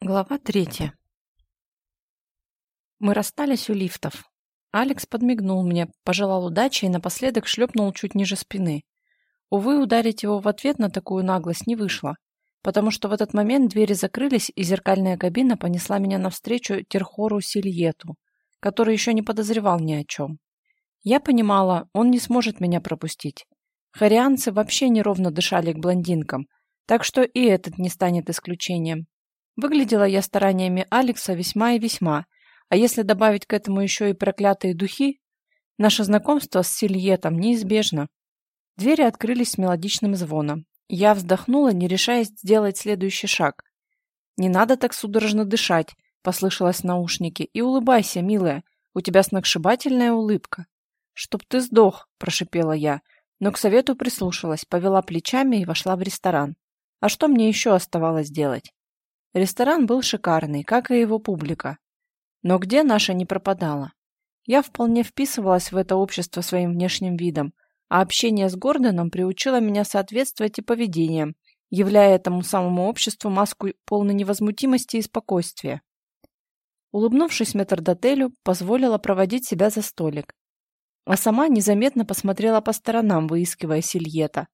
Глава третья. Мы расстались у лифтов. Алекс подмигнул мне, пожелал удачи и напоследок шлепнул чуть ниже спины. Увы, ударить его в ответ на такую наглость не вышло, потому что в этот момент двери закрылись, и зеркальная кабина понесла меня навстречу Терхору Сильету, который еще не подозревал ни о чем. Я понимала, он не сможет меня пропустить. Харианцы вообще неровно дышали к блондинкам, так что и этот не станет исключением. Выглядела я стараниями Алекса весьма и весьма, а если добавить к этому еще и проклятые духи, наше знакомство с Сильетом неизбежно. Двери открылись с мелодичным звоном. Я вздохнула, не решаясь сделать следующий шаг. «Не надо так судорожно дышать», — послышалось в наушнике, — «и улыбайся, милая, у тебя сногсшибательная улыбка». «Чтоб ты сдох», — прошипела я, но к совету прислушалась, повела плечами и вошла в ресторан. А что мне еще оставалось делать? Ресторан был шикарный, как и его публика. Но где наша не пропадала? Я вполне вписывалась в это общество своим внешним видом, а общение с Гордоном приучило меня соответствовать и поведением, являя этому самому обществу маску полной невозмутимости и спокойствия. Улыбнувшись метрдотелю, позволила проводить себя за столик. А сама незаметно посмотрела по сторонам, выискивая Сильета.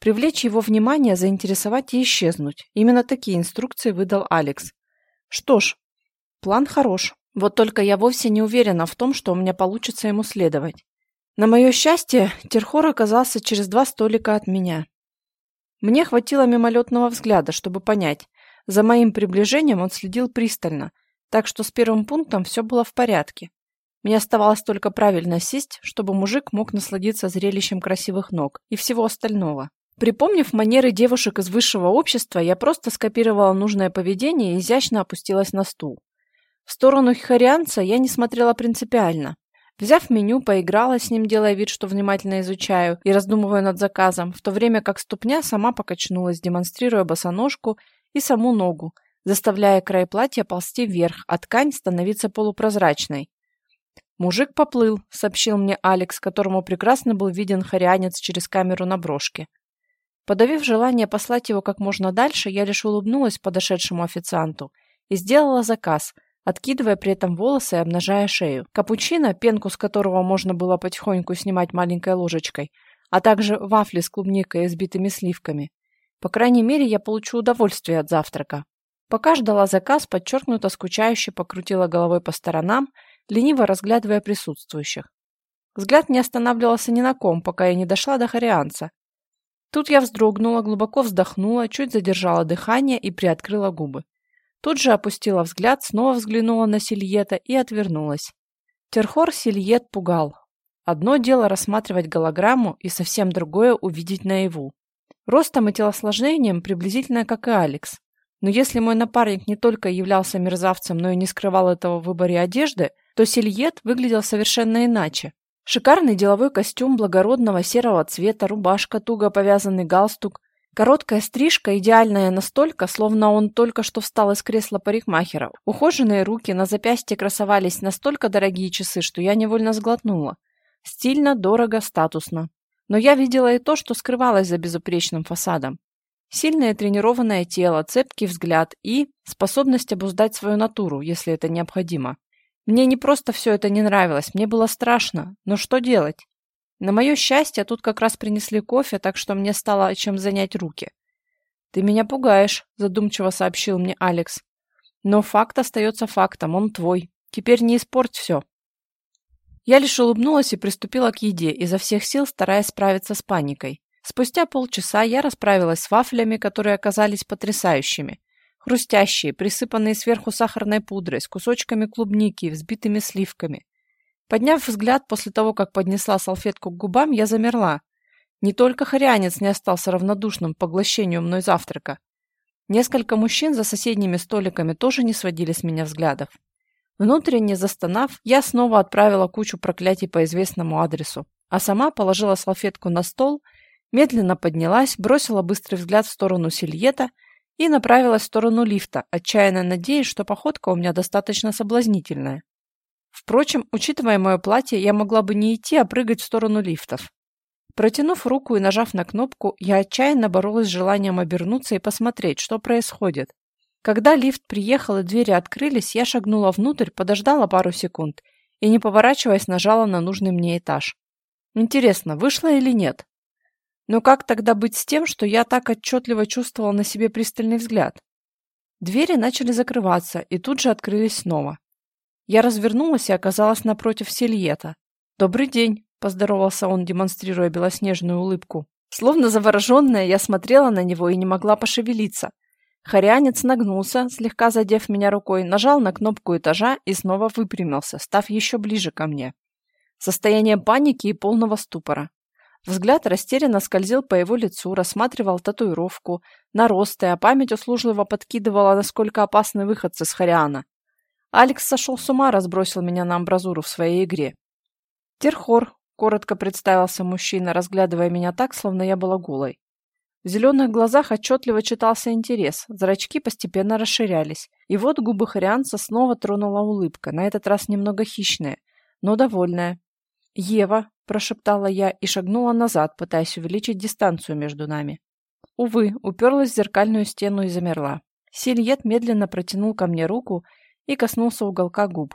Привлечь его внимание, заинтересовать и исчезнуть. Именно такие инструкции выдал Алекс. Что ж, план хорош. Вот только я вовсе не уверена в том, что у меня получится ему следовать. На мое счастье, Терхор оказался через два столика от меня. Мне хватило мимолетного взгляда, чтобы понять. За моим приближением он следил пристально, так что с первым пунктом все было в порядке. Мне оставалось только правильно сесть, чтобы мужик мог насладиться зрелищем красивых ног и всего остального. Припомнив манеры девушек из высшего общества, я просто скопировала нужное поведение и изящно опустилась на стул. В сторону хихарианца я не смотрела принципиально. Взяв меню, поиграла с ним, делая вид, что внимательно изучаю и раздумываю над заказом, в то время как ступня сама покачнулась, демонстрируя босоножку и саму ногу, заставляя край платья ползти вверх, а ткань становиться полупрозрачной. «Мужик поплыл», — сообщил мне Алекс, которому прекрасно был виден харианец через камеру на брошке. Подавив желание послать его как можно дальше, я лишь улыбнулась подошедшему официанту и сделала заказ, откидывая при этом волосы и обнажая шею. Капучино, пенку с которого можно было потихоньку снимать маленькой ложечкой, а также вафли с клубникой и сбитыми сливками. По крайней мере, я получу удовольствие от завтрака. Пока ждала заказ, подчеркнуто скучающе покрутила головой по сторонам, лениво разглядывая присутствующих. Взгляд не останавливался ни на ком, пока я не дошла до Харианца, Тут я вздрогнула, глубоко вздохнула, чуть задержала дыхание и приоткрыла губы. Тут же опустила взгляд, снова взглянула на Сильета и отвернулась. Терхор Сильет пугал. Одно дело рассматривать голограмму и совсем другое увидеть наяву. Ростом и телосложением приблизительно как и Алекс. Но если мой напарник не только являлся мерзавцем, но и не скрывал этого в выборе одежды, то Сильет выглядел совершенно иначе. Шикарный деловой костюм благородного серого цвета, рубашка, туго повязанный галстук, короткая стрижка, идеальная настолько, словно он только что встал из кресла парикмахера. Ухоженные руки, на запястье красовались настолько дорогие часы, что я невольно сглотнула. Стильно, дорого, статусно. Но я видела и то, что скрывалось за безупречным фасадом. Сильное тренированное тело, цепкий взгляд и способность обуздать свою натуру, если это необходимо. Мне не просто все это не нравилось, мне было страшно. Но что делать? На мое счастье, тут как раз принесли кофе, так что мне стало чем занять руки. «Ты меня пугаешь», — задумчиво сообщил мне Алекс. «Но факт остается фактом, он твой. Теперь не испорть все». Я лишь улыбнулась и приступила к еде, изо всех сил стараясь справиться с паникой. Спустя полчаса я расправилась с вафлями, которые оказались потрясающими хрустящие, присыпанные сверху сахарной пудрой, с кусочками клубники и взбитыми сливками. Подняв взгляд после того, как поднесла салфетку к губам, я замерла. Не только хорянец не остался равнодушным к поглощению мной завтрака. Несколько мужчин за соседними столиками тоже не сводили с меня взглядов. Внутренне застонав, я снова отправила кучу проклятий по известному адресу, а сама положила салфетку на стол, медленно поднялась, бросила быстрый взгляд в сторону Сильета – и направилась в сторону лифта, отчаянно надеясь, что походка у меня достаточно соблазнительная. Впрочем, учитывая мое платье, я могла бы не идти, а прыгать в сторону лифтов. Протянув руку и нажав на кнопку, я отчаянно боролась с желанием обернуться и посмотреть, что происходит. Когда лифт приехал и двери открылись, я шагнула внутрь, подождала пару секунд и, не поворачиваясь, нажала на нужный мне этаж. Интересно, вышло или нет? Но как тогда быть с тем, что я так отчетливо чувствовала на себе пристальный взгляд? Двери начали закрываться и тут же открылись снова. Я развернулась и оказалась напротив Сельета. «Добрый день», – поздоровался он, демонстрируя белоснежную улыбку. Словно завороженная, я смотрела на него и не могла пошевелиться. Хорянец нагнулся, слегка задев меня рукой, нажал на кнопку этажа и снова выпрямился, став еще ближе ко мне. Состояние паники и полного ступора. Взгляд растерянно скользил по его лицу, рассматривал татуировку, наросты, а память услужливо подкидывала, насколько опасны выходцы с Хариана. Алекс сошел с ума, разбросил меня на амбразуру в своей игре. «Терхор», — коротко представился мужчина, разглядывая меня так, словно я была голой. В зеленых глазах отчетливо читался интерес, зрачки постепенно расширялись, и вот губы Харианца снова тронула улыбка, на этот раз немного хищная, но довольная. «Ева», – прошептала я и шагнула назад, пытаясь увеличить дистанцию между нами. Увы, уперлась в зеркальную стену и замерла. Сильет медленно протянул ко мне руку и коснулся уголка губ.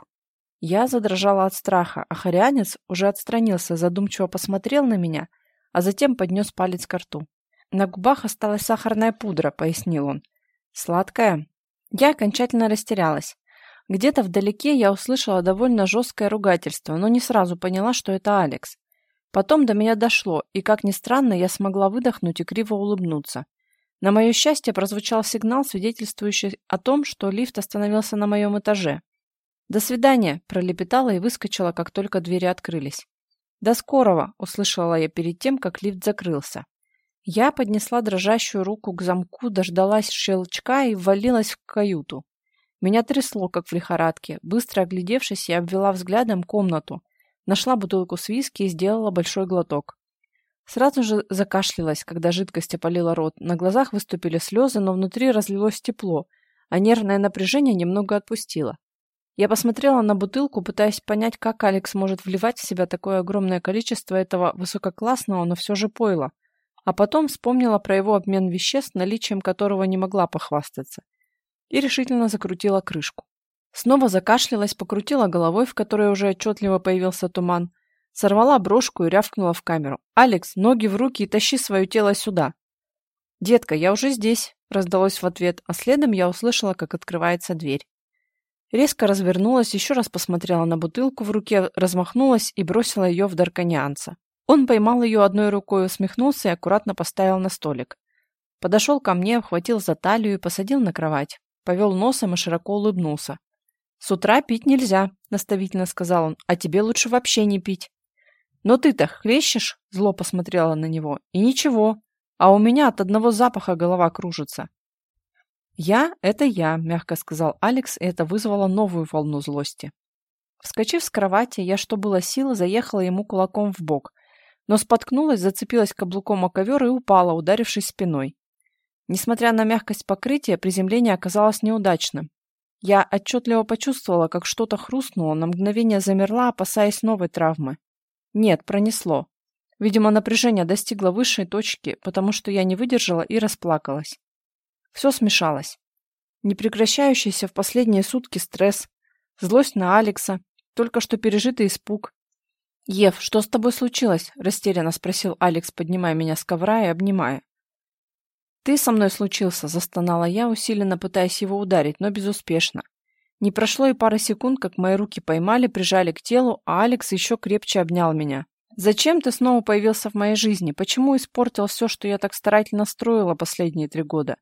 Я задрожала от страха, а Харианец уже отстранился, задумчиво посмотрел на меня, а затем поднес палец к рту. «На губах осталась сахарная пудра», — пояснил он. «Сладкая?» Я окончательно растерялась. Где-то вдалеке я услышала довольно жесткое ругательство, но не сразу поняла, что это Алекс. Потом до меня дошло, и, как ни странно, я смогла выдохнуть и криво улыбнуться. На мое счастье прозвучал сигнал, свидетельствующий о том, что лифт остановился на моем этаже. «До свидания!» – пролепетала и выскочила, как только двери открылись. «До скорого!» – услышала я перед тем, как лифт закрылся. Я поднесла дрожащую руку к замку, дождалась щелчка и ввалилась в каюту. Меня трясло, как в лихорадке. Быстро оглядевшись, я обвела взглядом комнату. Нашла бутылку с виски и сделала большой глоток. Сразу же закашлялась, когда жидкость опалила рот. На глазах выступили слезы, но внутри разлилось тепло, а нервное напряжение немного отпустило. Я посмотрела на бутылку, пытаясь понять, как Алекс может вливать в себя такое огромное количество этого высококлассного, но все же пойла а потом вспомнила про его обмен веществ, наличием которого не могла похвастаться, и решительно закрутила крышку. Снова закашлялась, покрутила головой, в которой уже отчетливо появился туман, сорвала брошку и рявкнула в камеру. «Алекс, ноги в руки и тащи свое тело сюда!» «Детка, я уже здесь!» – раздалось в ответ, а следом я услышала, как открывается дверь. Резко развернулась, еще раз посмотрела на бутылку в руке, размахнулась и бросила ее в Дарканианца. Он поймал ее одной рукой, усмехнулся и аккуратно поставил на столик. Подошел ко мне, обхватил за талию и посадил на кровать. Повел носом и широко улыбнулся. «С утра пить нельзя», — наставительно сказал он, — «а тебе лучше вообще не пить». «Но ты-то хлещешь?» — зло посмотрела на него. «И ничего. А у меня от одного запаха голова кружится». «Я — это я», — мягко сказал Алекс, и это вызвало новую волну злости. Вскочив с кровати, я, что было силы, заехала ему кулаком в бок — но споткнулась, зацепилась каблуком о ковер и упала, ударившись спиной. Несмотря на мягкость покрытия, приземление оказалось неудачным. Я отчетливо почувствовала, как что-то хрустнуло, на мгновение замерла, опасаясь новой травмы. Нет, пронесло. Видимо, напряжение достигло высшей точки, потому что я не выдержала и расплакалась. Все смешалось. Непрекращающийся в последние сутки стресс, злость на Алекса, только что пережитый испуг, «Ев, что с тобой случилось?» – растерянно спросил Алекс, поднимая меня с ковра и обнимая. «Ты со мной случился», – застонала я, усиленно пытаясь его ударить, но безуспешно. Не прошло и пары секунд, как мои руки поймали, прижали к телу, а Алекс еще крепче обнял меня. «Зачем ты снова появился в моей жизни? Почему испортил все, что я так старательно строила последние три года?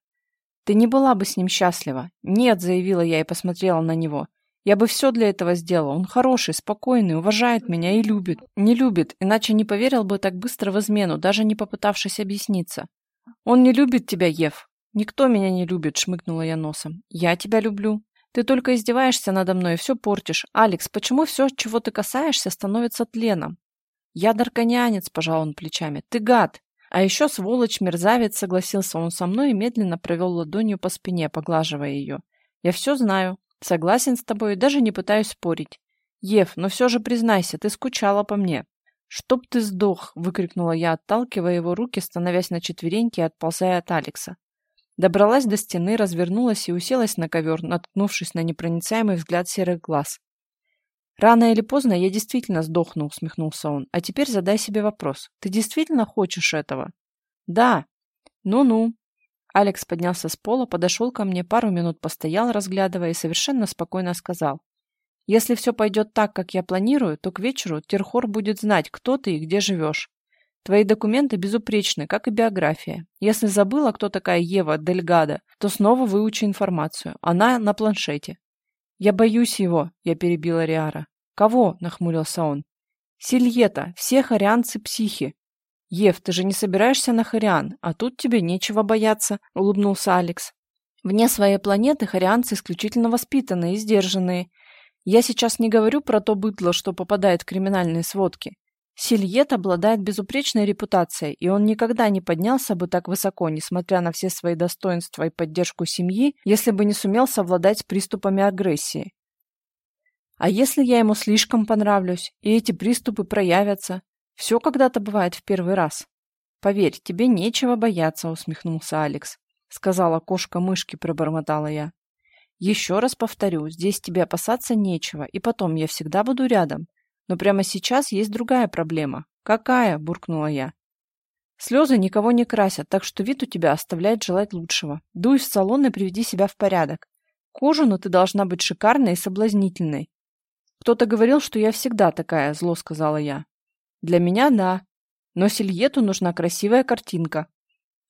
Ты не была бы с ним счастлива». «Нет», – заявила я и посмотрела на него. Я бы все для этого сделал. Он хороший, спокойный, уважает меня и любит. Не любит, иначе не поверил бы так быстро в измену, даже не попытавшись объясниться. Он не любит тебя, Ев. Никто меня не любит, шмыгнула я носом. Я тебя люблю. Ты только издеваешься надо мной и все портишь. Алекс, почему все, чего ты касаешься, становится тленом? Я дарканянец, пожал он плечами. Ты гад. А еще сволочь, мерзавец, согласился он со мной и медленно провел ладонью по спине, поглаживая ее. Я все знаю. Согласен с тобой и даже не пытаюсь спорить. Ев, но все же признайся, ты скучала по мне. «Чтоб ты сдох!» — выкрикнула я, отталкивая его руки, становясь на четвереньки и отползая от Алекса. Добралась до стены, развернулась и уселась на ковер, наткнувшись на непроницаемый взгляд серых глаз. «Рано или поздно я действительно сдохну», — усмехнулся он. «А теперь задай себе вопрос. Ты действительно хочешь этого?» «Да». «Ну-ну». Алекс поднялся с пола, подошел ко мне, пару минут постоял, разглядывая, и совершенно спокойно сказал. «Если все пойдет так, как я планирую, то к вечеру Терхор будет знать, кто ты и где живешь. Твои документы безупречны, как и биография. Если забыла, кто такая Ева Дельгада, то снова выучи информацию. Она на планшете. Я боюсь его, я перебила Риара. Кого? нахмурился он. Сильета, все харианцы психи. Ев, ты же не собираешься на Хариан, а тут тебе нечего бояться, улыбнулся Алекс. Вне своей планеты харианцы исключительно воспитанные и сдержанные. Я сейчас не говорю про то быдло, что попадает в криминальные сводки. Сильет обладает безупречной репутацией, и он никогда не поднялся бы так высоко, несмотря на все свои достоинства и поддержку семьи, если бы не сумел совладать с приступами агрессии. А если я ему слишком понравлюсь, и эти приступы проявятся? Все когда-то бывает в первый раз. Поверь, тебе нечего бояться, усмехнулся Алекс. Сказала кошка мышки, пробормотала я. Еще раз повторю, здесь тебе опасаться нечего, и потом я всегда буду рядом. Но прямо сейчас есть другая проблема. Какая? буркнула я. Слезы никого не красят, так что вид у тебя оставляет желать лучшего. Дуй в салон и приведи себя в порядок. К ужину ты должна быть шикарной и соблазнительной. Кто-то говорил, что я всегда такая, зло сказала я. Для меня да. Но Сильету нужна красивая картинка.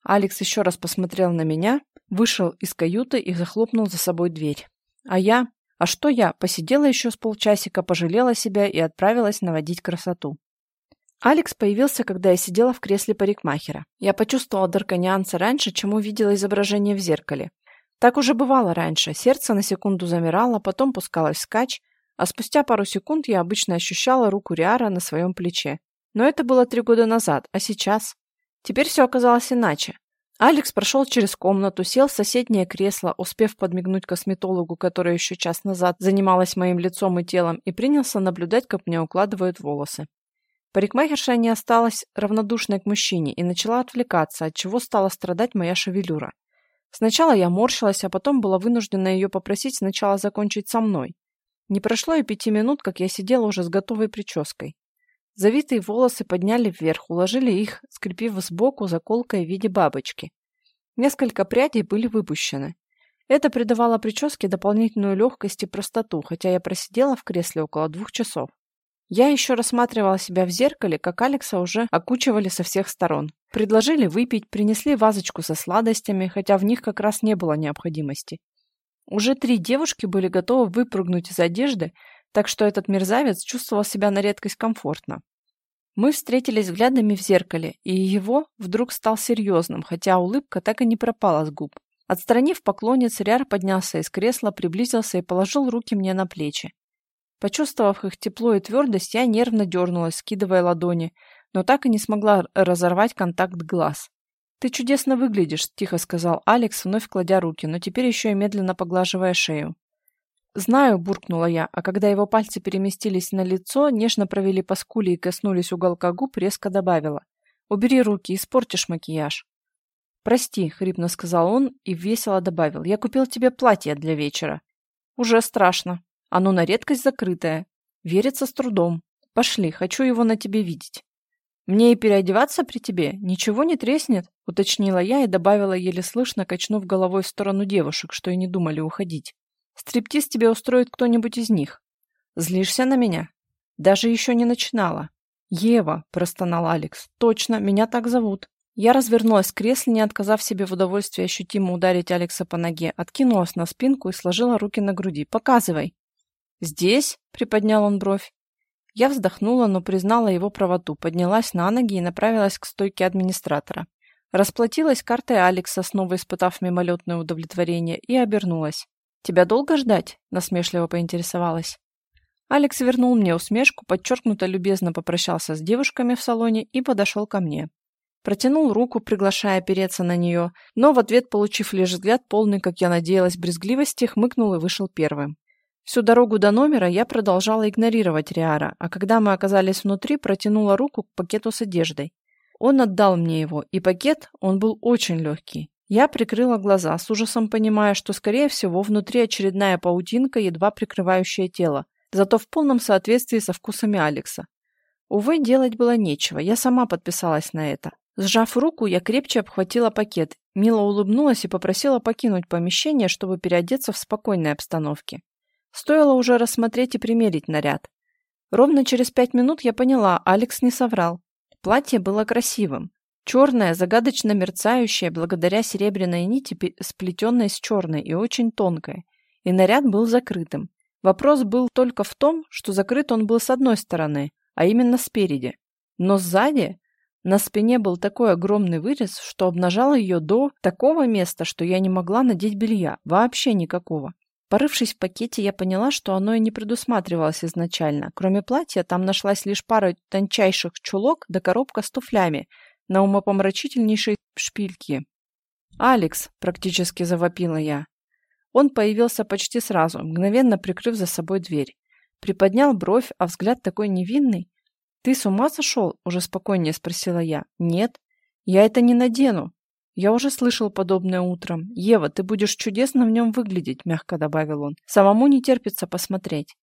Алекс еще раз посмотрел на меня, вышел из каюты и захлопнул за собой дверь. А я... А что я? Посидела еще с полчасика, пожалела себя и отправилась наводить красоту. Алекс появился, когда я сидела в кресле парикмахера. Я почувствовала дарканианца раньше, чем увидела изображение в зеркале. Так уже бывало раньше. Сердце на секунду замирало, потом пускалось скач, а спустя пару секунд я обычно ощущала руку Риара на своем плече. Но это было три года назад, а сейчас? Теперь все оказалось иначе. Алекс прошел через комнату, сел в соседнее кресло, успев подмигнуть косметологу, которая еще час назад занималась моим лицом и телом, и принялся наблюдать, как мне укладывают волосы. Парикмахерша не осталась равнодушной к мужчине и начала отвлекаться, от чего стала страдать моя шевелюра. Сначала я морщилась, а потом была вынуждена ее попросить сначала закончить со мной. Не прошло и пяти минут, как я сидела уже с готовой прической. Завитые волосы подняли вверх, уложили их, скрепив сбоку заколкой в виде бабочки. Несколько прядей были выпущены. Это придавало прическе дополнительную легкость и простоту, хотя я просидела в кресле около двух часов. Я еще рассматривала себя в зеркале, как Алекса уже окучивали со всех сторон. Предложили выпить, принесли вазочку со сладостями, хотя в них как раз не было необходимости. Уже три девушки были готовы выпрыгнуть из одежды, так что этот мерзавец чувствовал себя на редкость комфортно. Мы встретились взглядами в зеркале, и его вдруг стал серьезным, хотя улыбка так и не пропала с губ. Отстранив поклонниц, Ряр поднялся из кресла, приблизился и положил руки мне на плечи. Почувствовав их тепло и твердость, я нервно дернулась, скидывая ладони, но так и не смогла разорвать контакт глаз. «Ты чудесно выглядишь», — тихо сказал Алекс, вновь кладя руки, но теперь еще и медленно поглаживая шею. «Знаю», — буркнула я, а когда его пальцы переместились на лицо, нежно провели по скуле и коснулись уголка губ, резко добавила. «Убери руки, испортишь макияж». «Прости», — хрипно сказал он и весело добавил. «Я купил тебе платье для вечера». «Уже страшно. Оно на редкость закрытое. Верится с трудом. Пошли, хочу его на тебе видеть». «Мне и переодеваться при тебе? Ничего не треснет?» — уточнила я и добавила, еле слышно, качнув головой в сторону девушек, что и не думали уходить. Стриптиз тебе устроит кто-нибудь из них. Злишься на меня? Даже еще не начинала. Ева, простонал Алекс. Точно, меня так зовут. Я развернулась в кресле, не отказав себе в удовольствии ощутимо ударить Алекса по ноге, откинулась на спинку и сложила руки на груди. «Показывай!» «Здесь?» — приподнял он бровь. Я вздохнула, но признала его правоту, поднялась на ноги и направилась к стойке администратора. Расплатилась картой Алекса, снова испытав мимолетное удовлетворение, и обернулась. «Тебя долго ждать?» – насмешливо поинтересовалась. Алекс вернул мне усмешку, подчеркнуто любезно попрощался с девушками в салоне и подошел ко мне. Протянул руку, приглашая опереться на нее, но в ответ, получив лишь взгляд, полный, как я надеялась, брезгливости, хмыкнул и вышел первым. Всю дорогу до номера я продолжала игнорировать Риара, а когда мы оказались внутри, протянула руку к пакету с одеждой. Он отдал мне его, и пакет, он был очень легкий. Я прикрыла глаза, с ужасом понимая, что, скорее всего, внутри очередная паутинка, едва прикрывающая тело, зато в полном соответствии со вкусами Алекса. Увы, делать было нечего, я сама подписалась на это. Сжав руку, я крепче обхватила пакет, мило улыбнулась и попросила покинуть помещение, чтобы переодеться в спокойной обстановке. Стоило уже рассмотреть и примерить наряд. Ровно через пять минут я поняла, Алекс не соврал. Платье было красивым. Черное, загадочно мерцающее, благодаря серебряной нити, сплетенной с черной и очень тонкой. И наряд был закрытым. Вопрос был только в том, что закрыт он был с одной стороны, а именно спереди. Но сзади на спине был такой огромный вырез, что обнажал ее до такого места, что я не могла надеть белья, вообще никакого. Порывшись в пакете, я поняла, что оно и не предусматривалось изначально. Кроме платья, там нашлась лишь пара тончайших чулок да коробка с туфлями на умопомрачительнейшей шпильке. «Алекс!» – практически завопила я. Он появился почти сразу, мгновенно прикрыв за собой дверь. Приподнял бровь, а взгляд такой невинный. «Ты с ума сошел?» – уже спокойнее спросила я. «Нет, я это не надену. «Я уже слышал подобное утром. Ева, ты будешь чудесно в нем выглядеть», — мягко добавил он. «Самому не терпится посмотреть».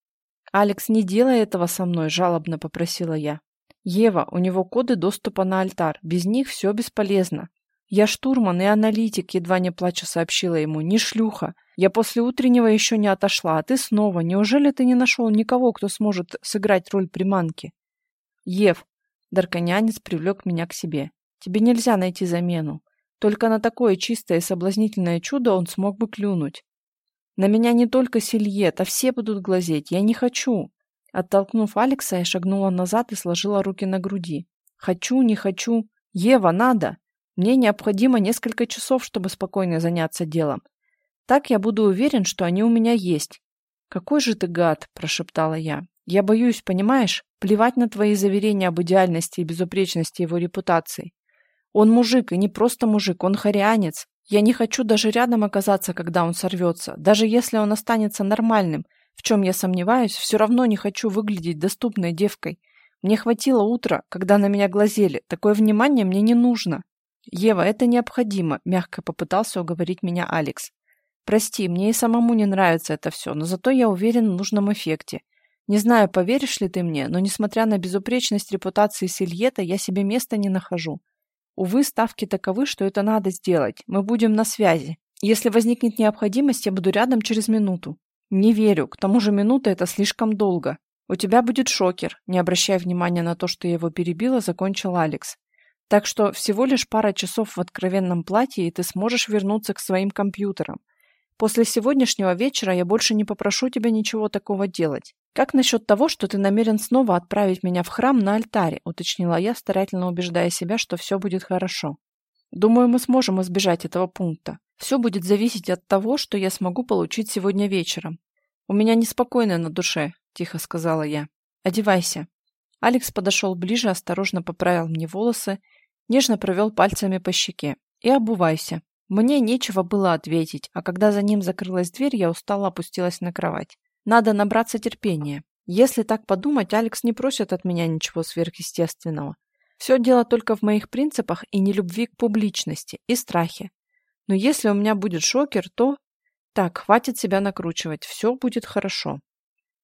«Алекс, не делай этого со мной», — жалобно попросила я. «Ева, у него коды доступа на альтар. Без них все бесполезно». «Я штурман и аналитик», — едва не плача сообщила ему. «Не шлюха. Я после утреннего еще не отошла, а ты снова. Неужели ты не нашел никого, кто сможет сыграть роль приманки?» «Ев», — Дарканянец привлек меня к себе. «Тебе нельзя найти замену. Только на такое чистое и соблазнительное чудо он смог бы клюнуть. На меня не только Сильет, а все будут глазеть. Я не хочу. Оттолкнув Алекса, я шагнула назад и сложила руки на груди. Хочу, не хочу. Ева, надо. Мне необходимо несколько часов, чтобы спокойно заняться делом. Так я буду уверен, что они у меня есть. Какой же ты гад, прошептала я. Я боюсь, понимаешь? Плевать на твои заверения об идеальности и безупречности его репутации. Он мужик, и не просто мужик, он харианец. Я не хочу даже рядом оказаться, когда он сорвется. Даже если он останется нормальным, в чем я сомневаюсь, все равно не хочу выглядеть доступной девкой. Мне хватило утра, когда на меня глазели. Такое внимание мне не нужно. Ева, это необходимо, мягко попытался уговорить меня Алекс. Прости, мне и самому не нравится это все, но зато я уверен в нужном эффекте. Не знаю, поверишь ли ты мне, но несмотря на безупречность репутации Сильета, я себе места не нахожу. Увы, ставки таковы, что это надо сделать. Мы будем на связи. Если возникнет необходимость, я буду рядом через минуту. Не верю. К тому же минута – это слишком долго. У тебя будет шокер. Не обращая внимания на то, что я его перебила, закончил Алекс. Так что всего лишь пара часов в откровенном платье, и ты сможешь вернуться к своим компьютерам. После сегодняшнего вечера я больше не попрошу тебя ничего такого делать. «Как насчет того, что ты намерен снова отправить меня в храм на альтаре?» — уточнила я, старательно убеждая себя, что все будет хорошо. «Думаю, мы сможем избежать этого пункта. Все будет зависеть от того, что я смогу получить сегодня вечером. У меня неспокойно на душе», — тихо сказала я. «Одевайся». Алекс подошел ближе, осторожно поправил мне волосы, нежно провел пальцами по щеке. «И обувайся». Мне нечего было ответить, а когда за ним закрылась дверь, я устало опустилась на кровать. Надо набраться терпения. Если так подумать, Алекс не просит от меня ничего сверхъестественного. Все дело только в моих принципах и нелюбви к публичности, и страхе. Но если у меня будет шокер, то... Так, хватит себя накручивать, все будет хорошо.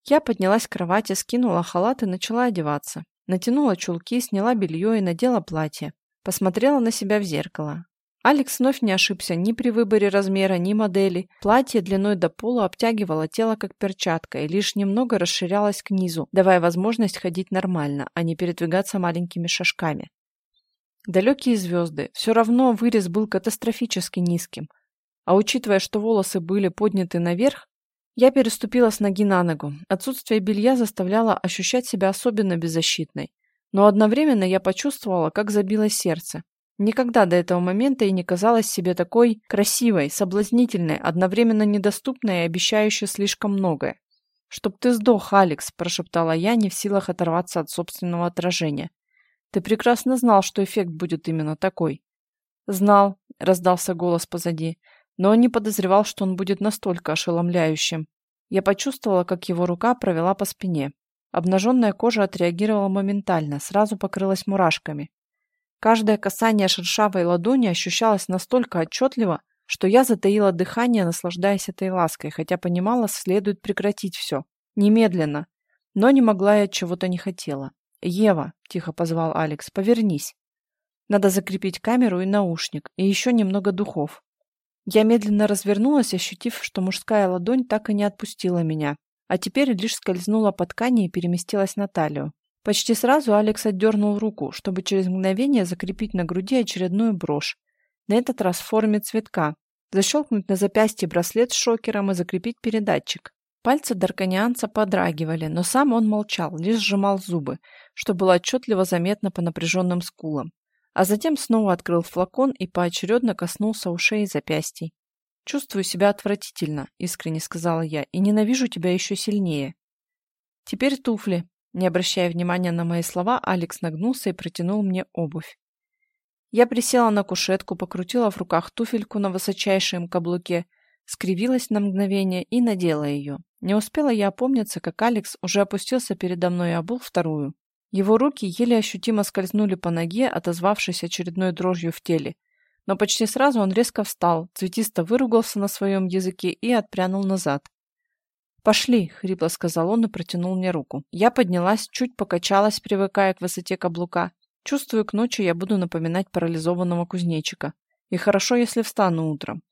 Я поднялась с кровати, скинула халат и начала одеваться. Натянула чулки, сняла белье и надела платье. Посмотрела на себя в зеркало. Алекс вновь не ошибся ни при выборе размера, ни модели. Платье длиной до пола обтягивало тело как перчатка и лишь немного расширялось к низу, давая возможность ходить нормально, а не передвигаться маленькими шажками. Далекие звезды. Все равно вырез был катастрофически низким. А учитывая, что волосы были подняты наверх, я переступила с ноги на ногу. Отсутствие белья заставляло ощущать себя особенно беззащитной. Но одновременно я почувствовала, как забилось сердце. Никогда до этого момента и не казалась себе такой красивой, соблазнительной, одновременно недоступной и обещающей слишком многое. «Чтоб ты сдох, Алекс», – прошептала я, не в силах оторваться от собственного отражения. «Ты прекрасно знал, что эффект будет именно такой». «Знал», – раздался голос позади, но не подозревал, что он будет настолько ошеломляющим. Я почувствовала, как его рука провела по спине. Обнаженная кожа отреагировала моментально, сразу покрылась мурашками. Каждое касание шершавой ладони ощущалось настолько отчетливо, что я затаила дыхание, наслаждаясь этой лаской, хотя понимала, следует прекратить все. Немедленно. Но не могла и от чего-то не хотела. «Ева», — тихо позвал Алекс, — «повернись». Надо закрепить камеру и наушник, и еще немного духов. Я медленно развернулась, ощутив, что мужская ладонь так и не отпустила меня, а теперь лишь скользнула по ткани и переместилась на талию. Почти сразу Алекс отдернул руку, чтобы через мгновение закрепить на груди очередную брошь, на этот раз в форме цветка, защелкнуть на запястье браслет с шокером и закрепить передатчик. Пальцы дарканианца подрагивали, но сам он молчал, лишь сжимал зубы, что было отчетливо заметно по напряженным скулам а затем снова открыл флакон и поочередно коснулся ушей и запястий. «Чувствую себя отвратительно», — искренне сказала я, — «и ненавижу тебя еще сильнее». «Теперь туфли». Не обращая внимания на мои слова, Алекс нагнулся и протянул мне обувь. Я присела на кушетку, покрутила в руках туфельку на высочайшем каблуке, скривилась на мгновение и надела ее. Не успела я опомниться, как Алекс уже опустился передо мной и обул вторую. Его руки еле ощутимо скользнули по ноге, отозвавшись очередной дрожью в теле. Но почти сразу он резко встал, цветисто выругался на своем языке и отпрянул назад. «Пошли», — хрипло сказал он и протянул мне руку. Я поднялась, чуть покачалась, привыкая к высоте каблука. Чувствую, к ночи я буду напоминать парализованного кузнечика. И хорошо, если встану утром.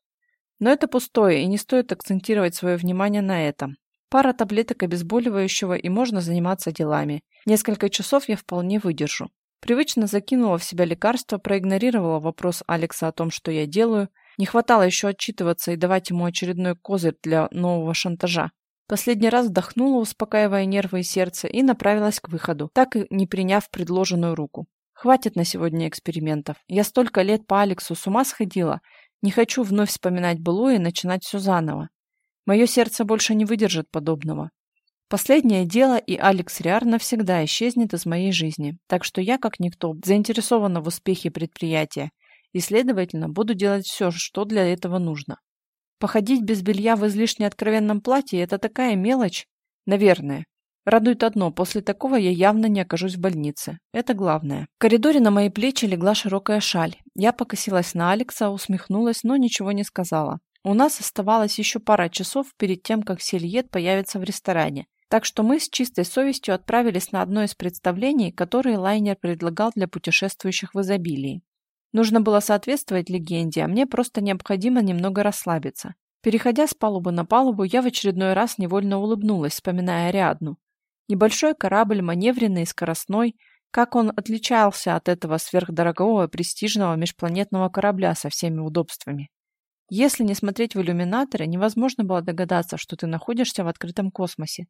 Но это пустое, и не стоит акцентировать свое внимание на этом. Пара таблеток обезболивающего, и можно заниматься делами. Несколько часов я вполне выдержу. Привычно закинула в себя лекарство, проигнорировала вопрос Алекса о том, что я делаю. Не хватало еще отчитываться и давать ему очередной козырь для нового шантажа. Последний раз вдохнула, успокаивая нервы и сердце, и направилась к выходу, так и не приняв предложенную руку. Хватит на сегодня экспериментов. Я столько лет по Алексу с ума сходила. Не хочу вновь вспоминать былое и начинать все заново. Мое сердце больше не выдержит подобного. Последнее дело, и Алекс Риар навсегда исчезнет из моей жизни, так что я, как никто, заинтересована в успехе предприятия и, следовательно, буду делать все, что для этого нужно. Походить без белья в излишне откровенном платье – это такая мелочь? Наверное. Радует одно, после такого я явно не окажусь в больнице. Это главное. В коридоре на мои плечи легла широкая шаль. Я покосилась на Алекса, усмехнулась, но ничего не сказала. У нас оставалось еще пара часов перед тем, как Сельет появится в ресторане, так что мы с чистой совестью отправились на одно из представлений, которые лайнер предлагал для путешествующих в изобилии. Нужно было соответствовать легенде, а мне просто необходимо немного расслабиться. Переходя с палубы на палубу, я в очередной раз невольно улыбнулась, вспоминая Ариадну. Небольшой корабль, маневренный и скоростной, как он отличался от этого сверхдорогого престижного межпланетного корабля со всеми удобствами. Если не смотреть в иллюминаторы, невозможно было догадаться, что ты находишься в открытом космосе.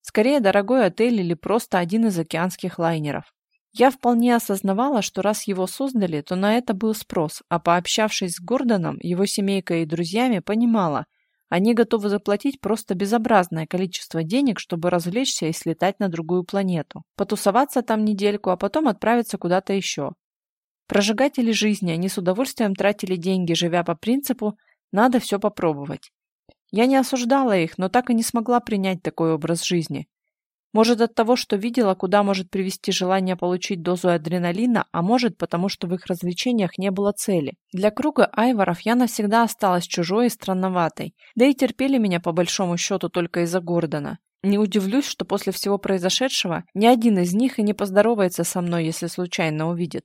Скорее, дорогой отель или просто один из океанских лайнеров. Я вполне осознавала, что раз его создали, то на это был спрос, а пообщавшись с Гордоном, его семейкой и друзьями, понимала, они готовы заплатить просто безобразное количество денег, чтобы развлечься и слетать на другую планету, потусоваться там недельку, а потом отправиться куда-то еще. Прожигатели жизни, они с удовольствием тратили деньги, живя по принципу «надо все попробовать». Я не осуждала их, но так и не смогла принять такой образ жизни. Может от того, что видела, куда может привести желание получить дозу адреналина, а может потому, что в их развлечениях не было цели. Для круга айворов я навсегда осталась чужой и странноватой, да и терпели меня по большому счету только из-за Гордона. Не удивлюсь, что после всего произошедшего ни один из них и не поздоровается со мной, если случайно увидит.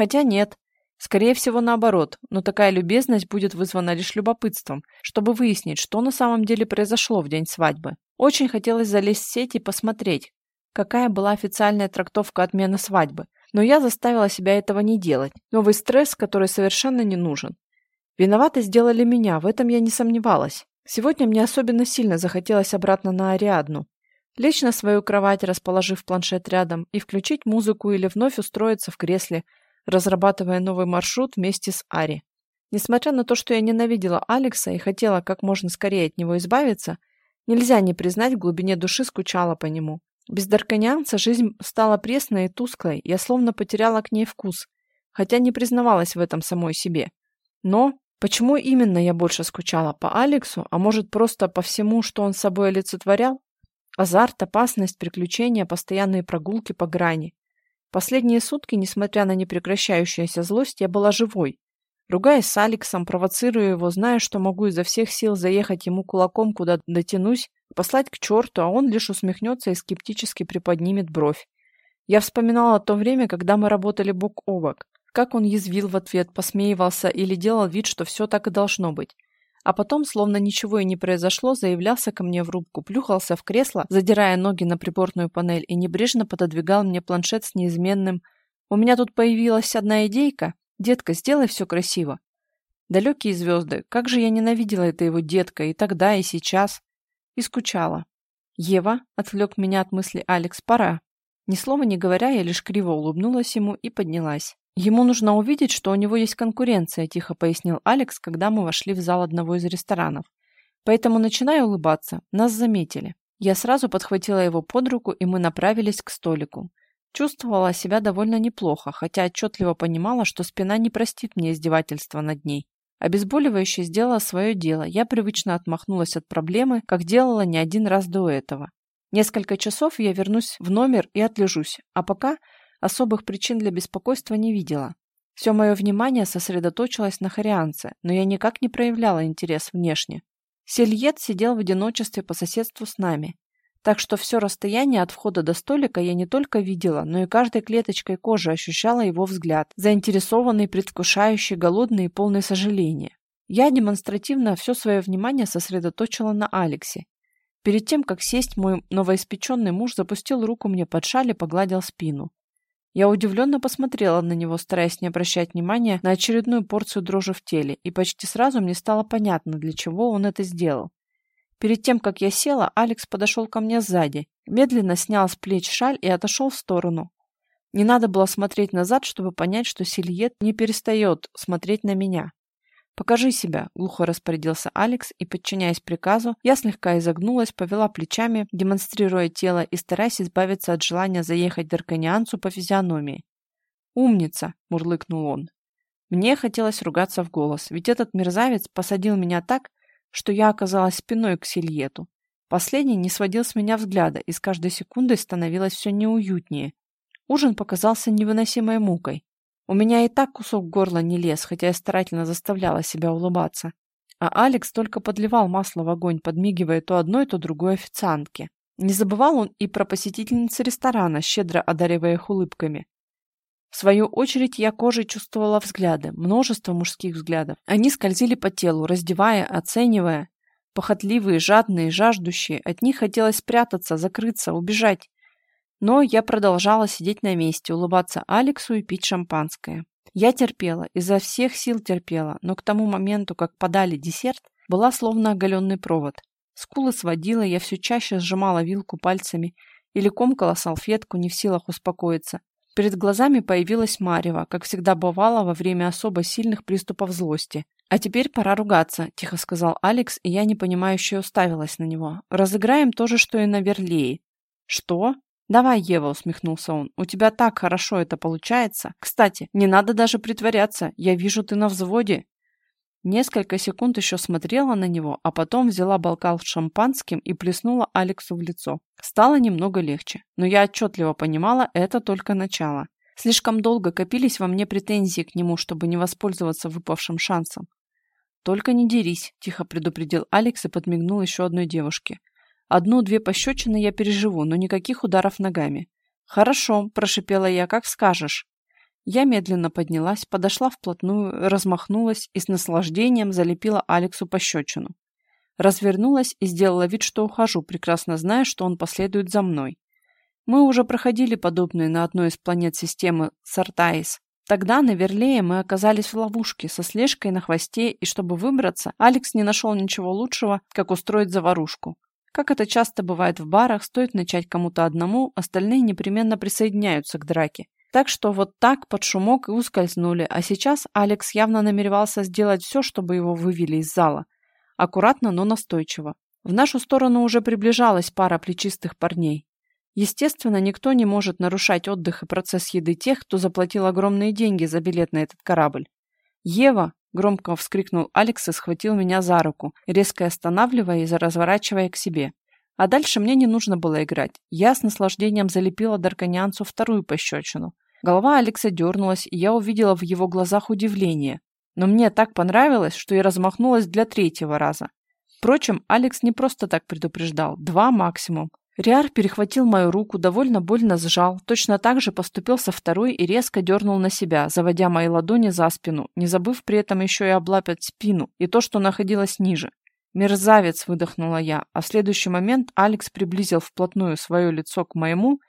Хотя нет. Скорее всего, наоборот, но такая любезность будет вызвана лишь любопытством, чтобы выяснить, что на самом деле произошло в день свадьбы. Очень хотелось залезть в сеть и посмотреть, какая была официальная трактовка отмены свадьбы, но я заставила себя этого не делать. Новый стресс, который совершенно не нужен. Виноваты сделали меня, в этом я не сомневалась. Сегодня мне особенно сильно захотелось обратно на Ариадну. Лечь на свою кровать, расположив планшет рядом, и включить музыку или вновь устроиться в кресле, разрабатывая новый маршрут вместе с Ари. Несмотря на то, что я ненавидела Алекса и хотела как можно скорее от него избавиться, нельзя не признать, в глубине души скучала по нему. Без Дарканианца жизнь стала пресной и тусклой, я словно потеряла к ней вкус, хотя не признавалась в этом самой себе. Но почему именно я больше скучала? По Алексу, а может просто по всему, что он собой олицетворял? Азарт, опасность, приключения, постоянные прогулки по грани. Последние сутки, несмотря на непрекращающуюся злость, я была живой. Ругаясь с Алексом, провоцирую его, зная, что могу изо всех сил заехать ему кулаком, куда дотянусь, послать к черту, а он лишь усмехнется и скептически приподнимет бровь. Я вспоминала то время, когда мы работали бок о бок, как он язвил в ответ, посмеивался или делал вид, что все так и должно быть. А потом, словно ничего и не произошло, заявлялся ко мне в рубку, плюхался в кресло, задирая ноги на приборную панель и небрежно пододвигал мне планшет с неизменным «У меня тут появилась одна идейка. Детка, сделай все красиво». Далекие звезды, как же я ненавидела это его детка и тогда, и сейчас. И скучала. «Ева», — отвлек меня от мысли Алекс, — «пора». Ни слова не говоря, я лишь криво улыбнулась ему и поднялась. «Ему нужно увидеть, что у него есть конкуренция», – тихо пояснил Алекс, когда мы вошли в зал одного из ресторанов. «Поэтому начинаю улыбаться. Нас заметили». Я сразу подхватила его под руку, и мы направились к столику. Чувствовала себя довольно неплохо, хотя отчетливо понимала, что спина не простит мне издевательства над ней. Обезболивающее сделало свое дело, я привычно отмахнулась от проблемы, как делала не один раз до этого. Несколько часов я вернусь в номер и отлежусь, а пока Особых причин для беспокойства не видела. Все мое внимание сосредоточилось на Харианце, но я никак не проявляла интерес внешне. Сельет сидел в одиночестве по соседству с нами, так что все расстояние от входа до столика я не только видела, но и каждой клеточкой кожи ощущала его взгляд, заинтересованный, предвкушающий, голодный и полный сожаления. Я демонстративно все свое внимание сосредоточила на Алексе. Перед тем, как сесть, мой новоиспеченный муж запустил руку мне под шаль и погладил спину. Я удивленно посмотрела на него, стараясь не обращать внимания на очередную порцию дрожи в теле, и почти сразу мне стало понятно, для чего он это сделал. Перед тем, как я села, Алекс подошел ко мне сзади, медленно снял с плеч шаль и отошел в сторону. Не надо было смотреть назад, чтобы понять, что Сильет не перестает смотреть на меня. «Покажи себя», — глухо распорядился Алекс, и, подчиняясь приказу, я слегка изогнулась, повела плечами, демонстрируя тело и стараясь избавиться от желания заехать Дарканианцу по физиономии. «Умница!» — мурлыкнул он. Мне хотелось ругаться в голос, ведь этот мерзавец посадил меня так, что я оказалась спиной к Сильету. Последний не сводил с меня взгляда, и с каждой секундой становилось все неуютнее. Ужин показался невыносимой мукой. У меня и так кусок горла не лез, хотя я старательно заставляла себя улыбаться. А Алекс только подливал масло в огонь, подмигивая то одной, то другой официантке. Не забывал он и про посетительниц ресторана, щедро одаривая их улыбками. В свою очередь я кожей чувствовала взгляды, множество мужских взглядов. Они скользили по телу, раздевая, оценивая. Похотливые, жадные, жаждущие. От них хотелось спрятаться, закрыться, убежать. Но я продолжала сидеть на месте, улыбаться Алексу и пить шампанское. Я терпела, изо всех сил терпела, но к тому моменту, как подали десерт, была словно оголенный провод. Скулы сводила, я все чаще сжимала вилку пальцами или комкала салфетку, не в силах успокоиться. Перед глазами появилась Марева, как всегда бывало во время особо сильных приступов злости. «А теперь пора ругаться», – тихо сказал Алекс, и я непонимающе уставилась на него. «Разыграем то же, что и на Верлее». «Что?» «Давай, Ева», — усмехнулся он, — «у тебя так хорошо это получается. Кстати, не надо даже притворяться, я вижу, ты на взводе». Несколько секунд еще смотрела на него, а потом взяла бокал с шампанским и плеснула Алексу в лицо. Стало немного легче, но я отчетливо понимала, это только начало. Слишком долго копились во мне претензии к нему, чтобы не воспользоваться выпавшим шансом. «Только не дерись», — тихо предупредил Алекс и подмигнул еще одной девушке. Одну-две пощечины я переживу, но никаких ударов ногами. «Хорошо», – прошипела я, – «как скажешь». Я медленно поднялась, подошла вплотную, размахнулась и с наслаждением залепила Алексу пощечину. Развернулась и сделала вид, что ухожу, прекрасно зная, что он последует за мной. Мы уже проходили подобные на одной из планет системы Сартаис. Тогда на Верлее мы оказались в ловушке со слежкой на хвосте, и чтобы выбраться, Алекс не нашел ничего лучшего, как устроить заварушку. Как это часто бывает в барах, стоит начать кому-то одному, остальные непременно присоединяются к драке. Так что вот так под шумок и ускользнули, а сейчас Алекс явно намеревался сделать все, чтобы его вывели из зала. Аккуратно, но настойчиво. В нашу сторону уже приближалась пара плечистых парней. Естественно, никто не может нарушать отдых и процесс еды тех, кто заплатил огромные деньги за билет на этот корабль. «Ева!» Громко вскрикнул Алекс и схватил меня за руку, резко останавливая и разворачивая к себе. А дальше мне не нужно было играть. Я с наслаждением залепила Дарканианцу вторую пощечину. Голова Алекса дернулась, и я увидела в его глазах удивление. Но мне так понравилось, что я размахнулась для третьего раза. Впрочем, Алекс не просто так предупреждал, два максимум. Риар перехватил мою руку, довольно больно сжал, точно так же поступил со второй и резко дернул на себя, заводя мои ладони за спину, не забыв при этом еще и облапать спину и то, что находилось ниже. «Мерзавец!» – выдохнула я, а в следующий момент Алекс приблизил вплотную свое лицо к моему,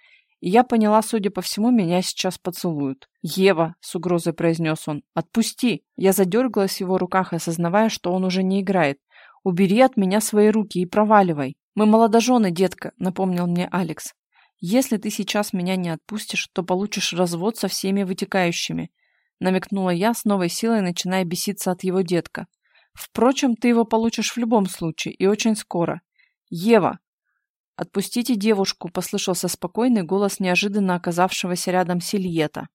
и я поняла, судя по всему, меня сейчас поцелуют. «Ева!» – с угрозой произнес он. «Отпусти!» Я задергалась в его руках, осознавая, что он уже не играет. «Убери от меня свои руки и проваливай!» «Мы молодожены, детка», — напомнил мне Алекс. «Если ты сейчас меня не отпустишь, то получишь развод со всеми вытекающими», — намекнула я с новой силой, начиная беситься от его детка. «Впрочем, ты его получишь в любом случае, и очень скоро. Ева!» «Отпустите девушку», — послышался спокойный голос неожиданно оказавшегося рядом Сильета.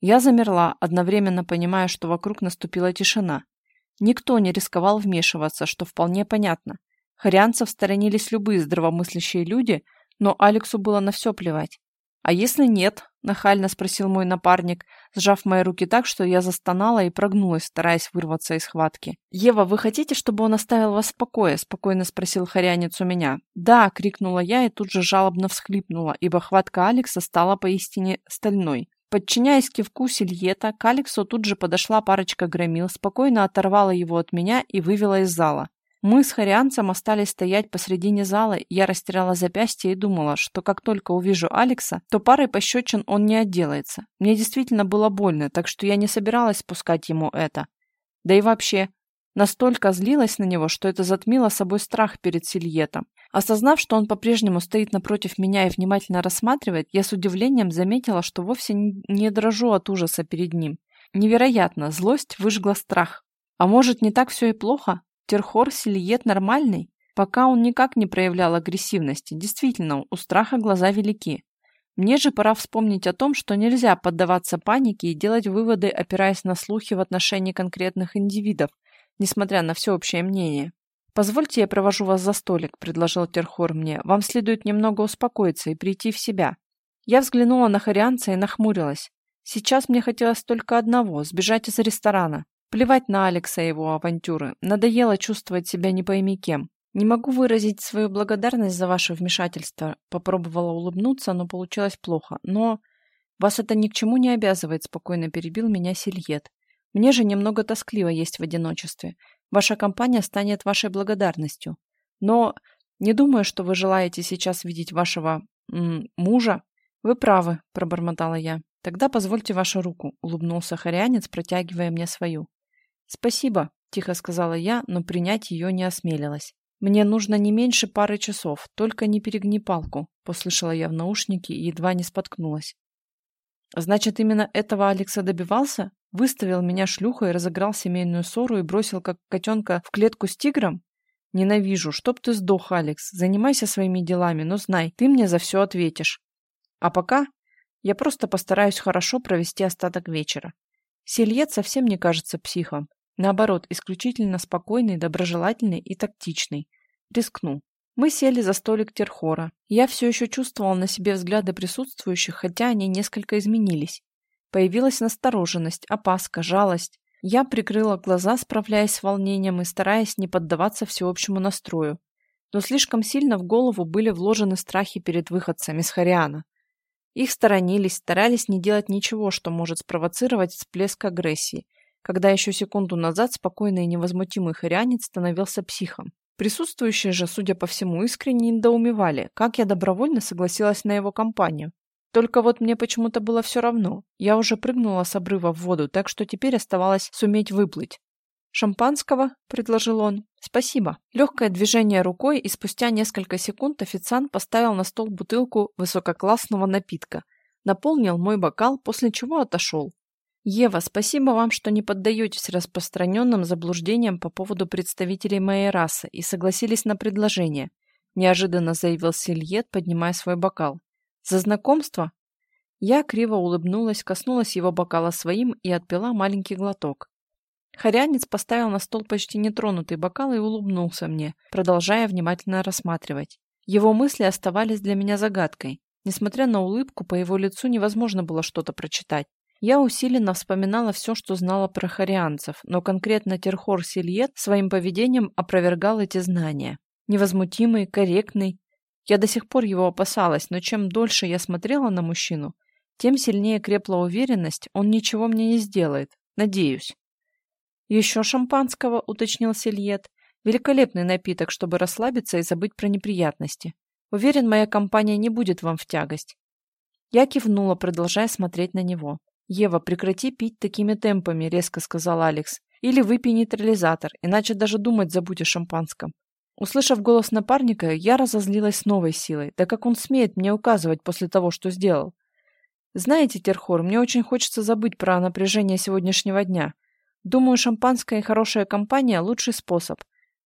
Я замерла, одновременно понимая, что вокруг наступила тишина. Никто не рисковал вмешиваться, что вполне понятно. Харианцев сторонились любые здравомыслящие люди, но Алексу было на все плевать. «А если нет?» – нахально спросил мой напарник, сжав мои руки так, что я застонала и прогнулась, стараясь вырваться из схватки. «Ева, вы хотите, чтобы он оставил вас в покое?» – спокойно спросил Харянец у меня. «Да!» – крикнула я и тут же жалобно всхлипнула, ибо хватка Алекса стала поистине стальной. Подчиняясь кивку Сильета, к Алексу тут же подошла парочка громил, спокойно оторвала его от меня и вывела из зала. Мы с Харианцем остались стоять посредине зала, я растеряла запястье и думала, что как только увижу Алекса, то парой пощечин он не отделается. Мне действительно было больно, так что я не собиралась спускать ему это. Да и вообще, настолько злилась на него, что это затмило собой страх перед Сильетом. Осознав, что он по-прежнему стоит напротив меня и внимательно рассматривает, я с удивлением заметила, что вовсе не дрожу от ужаса перед ним. Невероятно, злость выжгла страх. А может, не так все и плохо? Терхор Сильет нормальный? Пока он никак не проявлял агрессивности. Действительно, у страха глаза велики. Мне же пора вспомнить о том, что нельзя поддаваться панике и делать выводы, опираясь на слухи в отношении конкретных индивидов, несмотря на всеобщее мнение. «Позвольте, я провожу вас за столик», — предложил Терхор мне. «Вам следует немного успокоиться и прийти в себя». Я взглянула на Харианца и нахмурилась. Сейчас мне хотелось только одного — сбежать из ресторана. Плевать на Алекса и его авантюры. Надоело чувствовать себя не пойми кем. Не могу выразить свою благодарность за ваше вмешательство. Попробовала улыбнуться, но получилось плохо. Но вас это ни к чему не обязывает, спокойно перебил меня Сильет. Мне же немного тоскливо есть в одиночестве. Ваша компания станет вашей благодарностью. Но не думаю, что вы желаете сейчас видеть вашего м, мужа. Вы правы, пробормотала я. Тогда позвольте вашу руку, улыбнулся Харянец, протягивая мне свою. «Спасибо», – тихо сказала я, но принять ее не осмелилась. «Мне нужно не меньше пары часов, только не перегни палку», – послышала я в наушнике и едва не споткнулась. «Значит, именно этого Алекса добивался? Выставил меня шлюхой, разыграл семейную ссору и бросил как котенка в клетку с тигром? Ненавижу, чтоб ты сдох, Алекс. Занимайся своими делами, но знай, ты мне за все ответишь. А пока я просто постараюсь хорошо провести остаток вечера. Сельет совсем не кажется психом. Наоборот, исключительно спокойный, доброжелательный и тактичный. Рискну. Мы сели за столик Терхора. Я все еще чувствовал на себе взгляды присутствующих, хотя они несколько изменились. Появилась настороженность, опаска, жалость. Я прикрыла глаза, справляясь с волнением и стараясь не поддаваться всеобщему настрою. Но слишком сильно в голову были вложены страхи перед выходцами с Хариана. Их сторонились, старались не делать ничего, что может спровоцировать всплеск агрессии – когда еще секунду назад спокойный и невозмутимый хырянец становился психом. Присутствующие же, судя по всему, искренне недоумевали, как я добровольно согласилась на его компанию. Только вот мне почему-то было все равно. Я уже прыгнула с обрыва в воду, так что теперь оставалось суметь выплыть. «Шампанского?» – предложил он. «Спасибо». Легкое движение рукой, и спустя несколько секунд официант поставил на стол бутылку высококлассного напитка. Наполнил мой бокал, после чего отошел. Ева, спасибо вам, что не поддаетесь распространенным заблуждениям по поводу представителей моей расы и согласились на предложение, неожиданно заявил Сильет, поднимая свой бокал. За знакомство? Я криво улыбнулась, коснулась его бокала своим и отпила маленький глоток. Хорянец поставил на стол почти нетронутый бокал и улыбнулся мне, продолжая внимательно рассматривать. Его мысли оставались для меня загадкой. Несмотря на улыбку, по его лицу невозможно было что-то прочитать. Я усиленно вспоминала все, что знала про харианцев, но конкретно Терхор Сильет своим поведением опровергал эти знания. Невозмутимый, корректный. Я до сих пор его опасалась, но чем дольше я смотрела на мужчину, тем сильнее крепла уверенность, он ничего мне не сделает. Надеюсь. «Еще шампанского», — уточнил Сильет. «Великолепный напиток, чтобы расслабиться и забыть про неприятности. Уверен, моя компания не будет вам в тягость». Я кивнула, продолжая смотреть на него. «Ева, прекрати пить такими темпами», — резко сказал Алекс. «Или выпей нейтрализатор, иначе даже думать забудь о шампанском». Услышав голос напарника, я разозлилась с новой силой. Да как он смеет мне указывать после того, что сделал? Знаете, Терхор, мне очень хочется забыть про напряжение сегодняшнего дня. Думаю, шампанское и хорошая компания – лучший способ.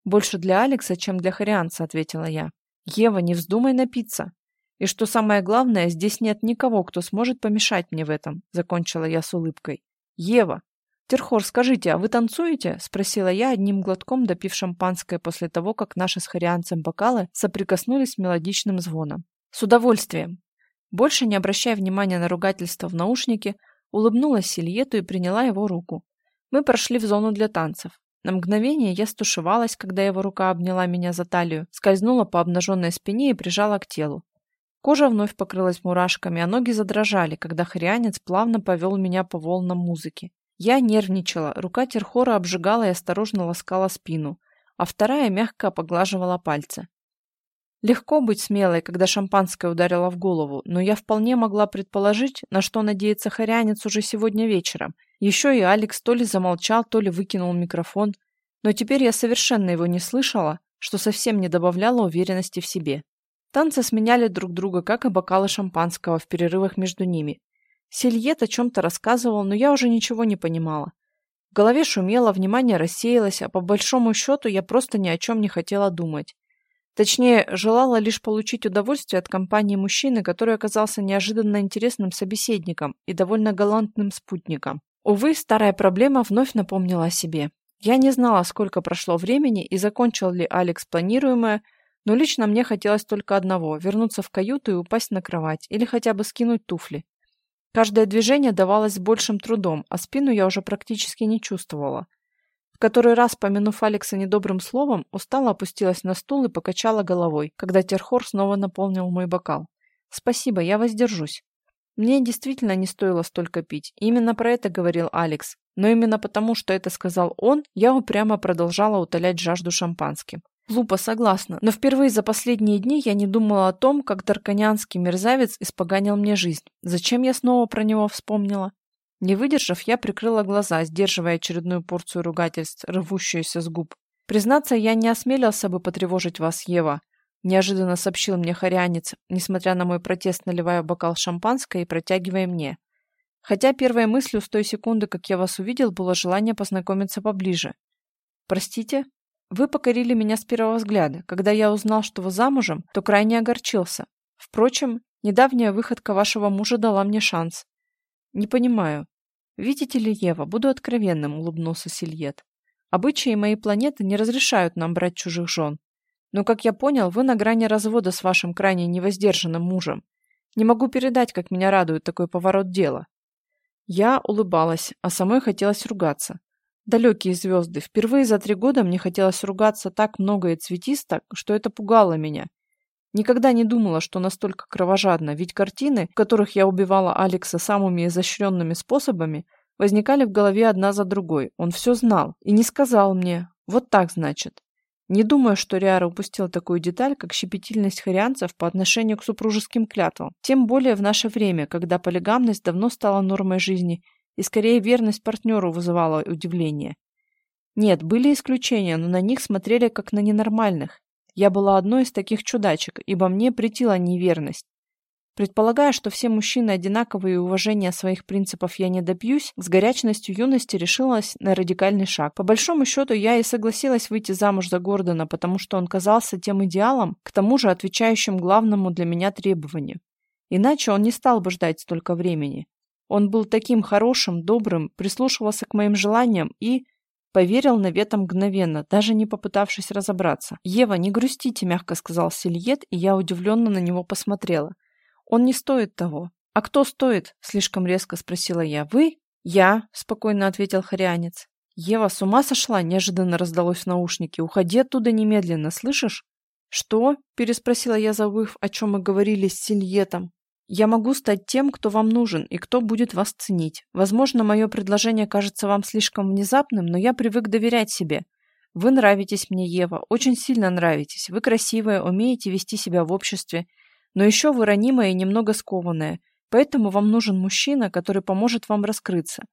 Больше для Алекса, чем для Харианца, ответила я. Ева, не вздумай напиться. И что самое главное, здесь нет никого, кто сможет помешать мне в этом, закончила я с улыбкой. Ева. Терхор, скажите, а вы танцуете? Спросила я, одним глотком допив шампанское после того, как наши с Харианцем бокалы соприкоснулись с мелодичным звоном. С удовольствием. Больше не обращая внимания на ругательство в наушнике, улыбнулась Сильету и приняла его руку. Мы прошли в зону для танцев. На мгновение я стушевалась, когда его рука обняла меня за талию, скользнула по обнаженной спине и прижала к телу. Кожа вновь покрылась мурашками, а ноги задрожали, когда хрянец плавно повел меня по волнам музыки. Я нервничала, рука Терхора обжигала и осторожно ласкала спину, а вторая мягко поглаживала пальцы. Легко быть смелой, когда шампанское ударило в голову, но я вполне могла предположить, на что надеется хорянец уже сегодня вечером. Еще и Алекс то ли замолчал, то ли выкинул микрофон, но теперь я совершенно его не слышала, что совсем не добавляло уверенности в себе. Танцы сменяли друг друга, как и бокалы шампанского в перерывах между ними. Сильет о чем-то рассказывал, но я уже ничего не понимала. В голове шумело, внимание рассеялось, а по большому счету я просто ни о чем не хотела думать. Точнее, желала лишь получить удовольствие от компании мужчины, который оказался неожиданно интересным собеседником и довольно галантным спутником. Увы, старая проблема вновь напомнила о себе. Я не знала, сколько прошло времени и закончил ли Алекс планируемое, но лично мне хотелось только одного – вернуться в каюту и упасть на кровать, или хотя бы скинуть туфли. Каждое движение давалось большим трудом, а спину я уже практически не чувствовала. В который раз, помянув Алекса недобрым словом, устало опустилась на стул и покачала головой, когда Терхор снова наполнил мой бокал. «Спасибо, я воздержусь». Мне действительно не стоило столько пить. Именно про это говорил Алекс. Но именно потому, что это сказал он, я упрямо продолжала утолять жажду шампанским. Глупо, согласна, но впервые за последние дни я не думала о том, как тарканянский мерзавец испоганил мне жизнь. Зачем я снова про него вспомнила? Не выдержав, я прикрыла глаза, сдерживая очередную порцию ругательств, рвущуюся с губ. «Признаться, я не осмелился бы потревожить вас, Ева», неожиданно сообщил мне хорянец, несмотря на мой протест, наливая бокал шампанское и протягивая мне. Хотя первой мыслью с той секунды, как я вас увидел, было желание познакомиться поближе. «Простите?» Вы покорили меня с первого взгляда. Когда я узнал, что вы замужем, то крайне огорчился. Впрочем, недавняя выходка вашего мужа дала мне шанс. Не понимаю. Видите ли, Ева, буду откровенным, улыбнулся Сильет. Обычаи моей планеты не разрешают нам брать чужих жен. Но, как я понял, вы на грани развода с вашим крайне невоздержанным мужем. Не могу передать, как меня радует такой поворот дела. Я улыбалась, а самой хотелось ругаться. Далекие звезды. Впервые за три года мне хотелось ругаться так много и цветисто, что это пугало меня. Никогда не думала, что настолько кровожадно, ведь картины, в которых я убивала Алекса самыми изощренными способами, возникали в голове одна за другой. Он все знал и не сказал мне. Вот так, значит. Не думаю, что Риара упустил такую деталь, как щепетильность харианцев по отношению к супружеским клятвам. Тем более в наше время, когда полигамность давно стала нормой жизни и скорее верность партнеру вызывала удивление. Нет, были исключения, но на них смотрели как на ненормальных. Я была одной из таких чудачек, ибо мне претила неверность. Предполагая, что все мужчины одинаковые и уважения своих принципов я не добьюсь, с горячностью юности решилась на радикальный шаг. По большому счету, я и согласилась выйти замуж за Гордона, потому что он казался тем идеалом, к тому же отвечающим главному для меня требованию. Иначе он не стал бы ждать столько времени. Он был таким хорошим, добрым, прислушивался к моим желаниям и... Поверил Навета мгновенно, даже не попытавшись разобраться. «Ева, не грустите», — мягко сказал Сильет, и я удивленно на него посмотрела. Он не стоит того. А кто стоит? Слишком резко спросила я. Вы? Я, спокойно ответил Харианец. Ева, с ума сошла? Неожиданно раздалось в наушнике. Уходи оттуда немедленно, слышишь? Что? Переспросила я, забыв, о чем мы говорили с Сильетом. Я могу стать тем, кто вам нужен и кто будет вас ценить. Возможно, мое предложение кажется вам слишком внезапным, но я привык доверять себе. Вы нравитесь мне, Ева, очень сильно нравитесь. Вы красивая, умеете вести себя в обществе, но еще вы ранимая и немного скованная, поэтому вам нужен мужчина, который поможет вам раскрыться.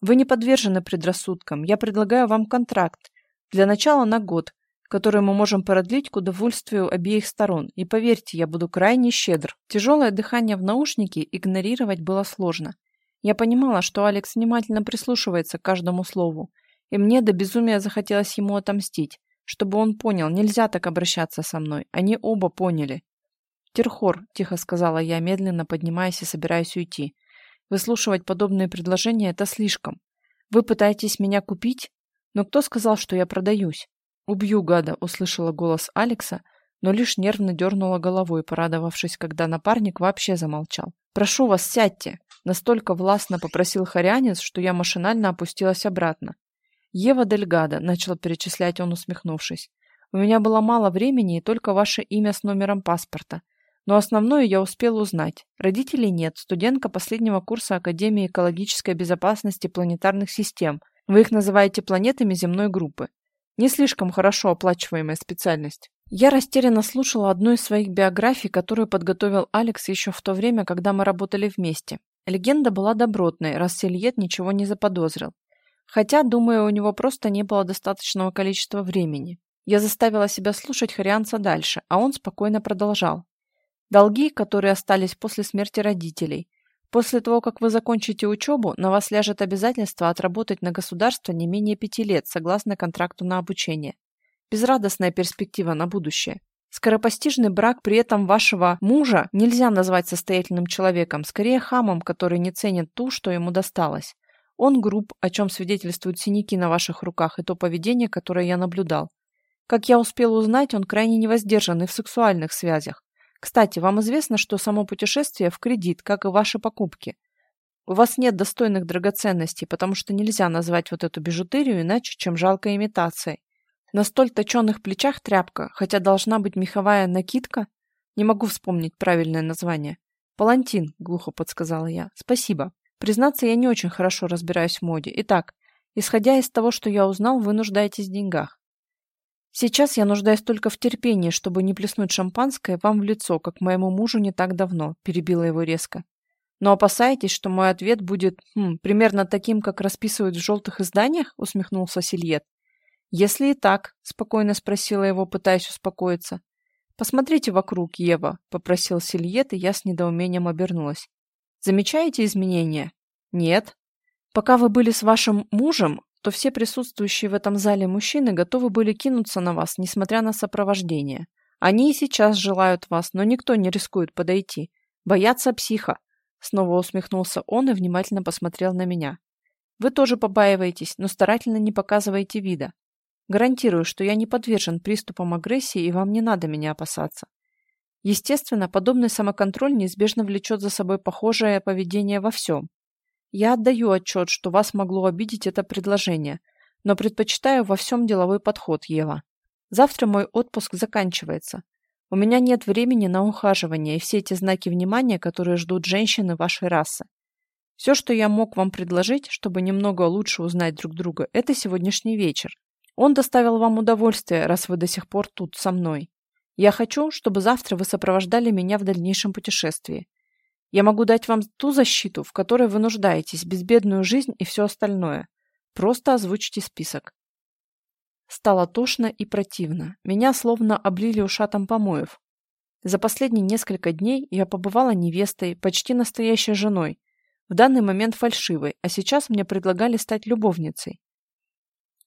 Вы не подвержены предрассудкам. Я предлагаю вам контракт. Для начала на год, которую мы можем продлить к удовольствию обеих сторон, и поверьте, я буду крайне щедр. Тяжелое дыхание в наушнике игнорировать было сложно. Я понимала, что Алекс внимательно прислушивается к каждому слову, и мне до безумия захотелось ему отомстить, чтобы он понял, нельзя так обращаться со мной. Они оба поняли. «Терхор», — тихо сказала я, медленно поднимаясь и собираясь уйти. «Выслушивать подобные предложения — это слишком. Вы пытаетесь меня купить? Но кто сказал, что я продаюсь? «Убью гада», — услышала голос Алекса, но лишь нервно дернула головой, порадовавшись, когда напарник вообще замолчал. «Прошу вас, сядьте!» Настолько властно попросил Харянец, что я машинально опустилась обратно. «Ева Дельгада», — начал перечислять он, усмехнувшись. «У меня было мало времени и только ваше имя с номером паспорта. Но основное я успел узнать. Родителей нет, студентка последнего курса Академии экологической безопасности планетарных систем. Вы их называете планетами земной группы. Не слишком хорошо оплачиваемая специальность. Я растерянно слушала одну из своих биографий, которую подготовил Алекс еще в то время, когда мы работали вместе. Легенда была добротной, раз Сельет ничего не заподозрил. Хотя, думаю, у него просто не было достаточного количества времени. Я заставила себя слушать Харианца дальше, а он спокойно продолжал. Долги, которые остались после смерти родителей, После того, как вы закончите учебу, на вас ляжет обязательство отработать на государство не менее пяти лет, согласно контракту на обучение. Безрадостная перспектива на будущее. Скоропостижный брак при этом вашего мужа нельзя назвать состоятельным человеком, скорее хамом, который не ценит ту, что ему досталось. Он груб, о чем свидетельствуют синяки на ваших руках и то поведение, которое я наблюдал. Как я успел узнать, он крайне невоздержанный в сексуальных связях. Кстати, вам известно, что само путешествие в кредит, как и ваши покупки. У вас нет достойных драгоценностей, потому что нельзя назвать вот эту бижутерию иначе, чем жалкой имитацией. На столь точенных плечах тряпка, хотя должна быть меховая накидка. Не могу вспомнить правильное название. «Палантин», — глухо подсказала я. «Спасибо. Признаться, я не очень хорошо разбираюсь в моде. Итак, исходя из того, что я узнал, вы нуждаетесь в деньгах. Сейчас я нуждаюсь только в терпении, чтобы не плеснуть шампанское вам в лицо, как моему мужу не так давно, перебила его резко. Но опасаетесь, что мой ответ будет хм, примерно таким, как расписывают в желтых изданиях? усмехнулся Сильет. Если и так, спокойно спросила его, пытаясь успокоиться. Посмотрите вокруг, Ева, попросил Сильет, и я с недоумением обернулась. Замечаете изменения? Нет. Пока вы были с вашим мужем, то все присутствующие в этом зале мужчины готовы были кинуться на вас, несмотря на сопровождение. Они и сейчас желают вас, но никто не рискует подойти. Боятся психа. Снова усмехнулся он и внимательно посмотрел на меня. Вы тоже побаиваетесь, но старательно не показываете вида. Гарантирую, что я не подвержен приступам агрессии, и вам не надо меня опасаться. Естественно, подобный самоконтроль неизбежно влечет за собой похожее поведение во всем. Я отдаю отчет, что вас могло обидеть это предложение, но предпочитаю во всем деловой подход, Ева. Завтра мой отпуск заканчивается. У меня нет времени на ухаживание и все эти знаки внимания, которые ждут женщины вашей расы. Все, что я мог вам предложить, чтобы немного лучше узнать друг друга, это сегодняшний вечер. Он доставил вам удовольствие, раз вы до сих пор тут со мной. Я хочу, чтобы завтра вы сопровождали меня в дальнейшем путешествии. Я могу дать вам ту защиту, в которой вы нуждаетесь, безбедную жизнь и все остальное. Просто озвучьте список. Стало тошно и противно. Меня словно облили ушатом помоев. За последние несколько дней я побывала невестой, почти настоящей женой, в данный момент фальшивой, а сейчас мне предлагали стать любовницей.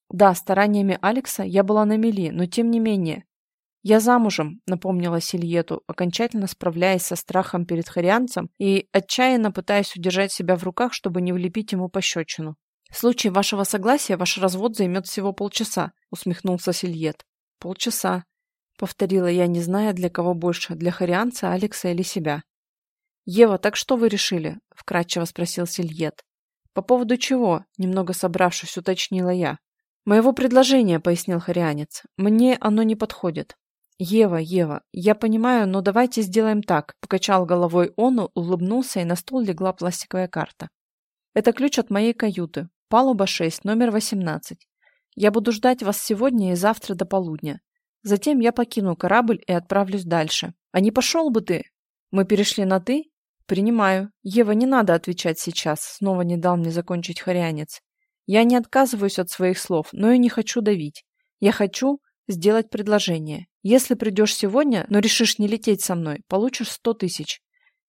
Да, стараниями Алекса я была на мели, но тем не менее, «Я замужем», — напомнила Сильету, окончательно справляясь со страхом перед харианцем и отчаянно пытаясь удержать себя в руках, чтобы не влепить ему пощечину. «В случае вашего согласия ваш развод займет всего полчаса», — усмехнулся Сильет. «Полчаса», — повторила я, не зная, для кого больше, для харианца, Алекса или себя. «Ева, так что вы решили?» – вкратчиво спросил Сильет. «По поводу чего?» – немного собравшись, уточнила я. «Моего предложения», – пояснил Харианец. «Мне оно не подходит». «Ева, Ева, я понимаю, но давайте сделаем так», – покачал головой он, улыбнулся, и на стол легла пластиковая карта. «Это ключ от моей каюты. Палуба 6, номер 18. Я буду ждать вас сегодня и завтра до полудня. Затем я покину корабль и отправлюсь дальше. А не пошел бы ты? Мы перешли на «ты»? Принимаю. Ева, не надо отвечать сейчас, снова не дал мне закончить хорянец. Я не отказываюсь от своих слов, но и не хочу давить. Я хочу сделать предложение. Если придешь сегодня, но решишь не лететь со мной, получишь сто тысяч.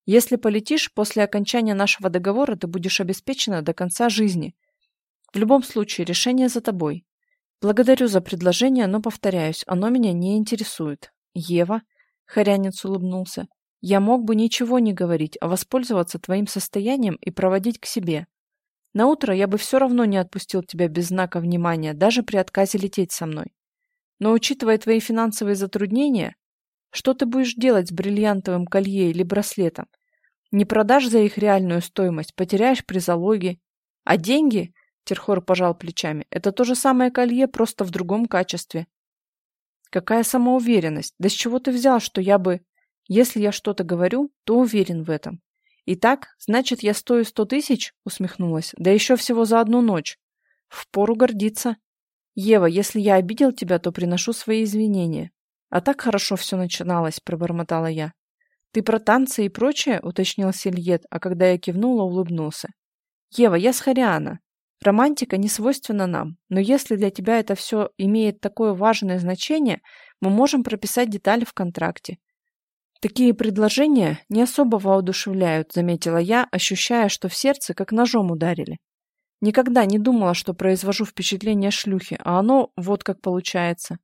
Если полетишь, после окончания нашего договора ты будешь обеспечена до конца жизни. В любом случае, решение за тобой. Благодарю за предложение, но, повторяюсь, оно меня не интересует. Ева, Хорянец улыбнулся, я мог бы ничего не говорить, а воспользоваться твоим состоянием и проводить к себе. На утро я бы все равно не отпустил тебя без знака внимания, даже при отказе лететь со мной. Но учитывая твои финансовые затруднения, что ты будешь делать с бриллиантовым колье или браслетом? Не продашь за их реальную стоимость, потеряешь при залоге. А деньги Терхор пожал плечами. Это то же самое колье, просто в другом качестве. Какая самоуверенность? Да с чего ты взял, что я бы... Если я что-то говорю, то уверен в этом. Итак, значит, я стою сто тысяч? Усмехнулась. Да еще всего за одну ночь. Впору гордиться. Ева, если я обидел тебя, то приношу свои извинения. А так хорошо все начиналось, пробормотала я. Ты про танцы и прочее? Уточнил Сильет, а когда я кивнула, улыбнулся. Ева, я с Хариана. Романтика не свойственна нам, но если для тебя это все имеет такое важное значение, мы можем прописать детали в контракте. Такие предложения не особо воодушевляют, заметила я, ощущая, что в сердце как ножом ударили. Никогда не думала, что произвожу впечатление шлюхи, а оно вот как получается.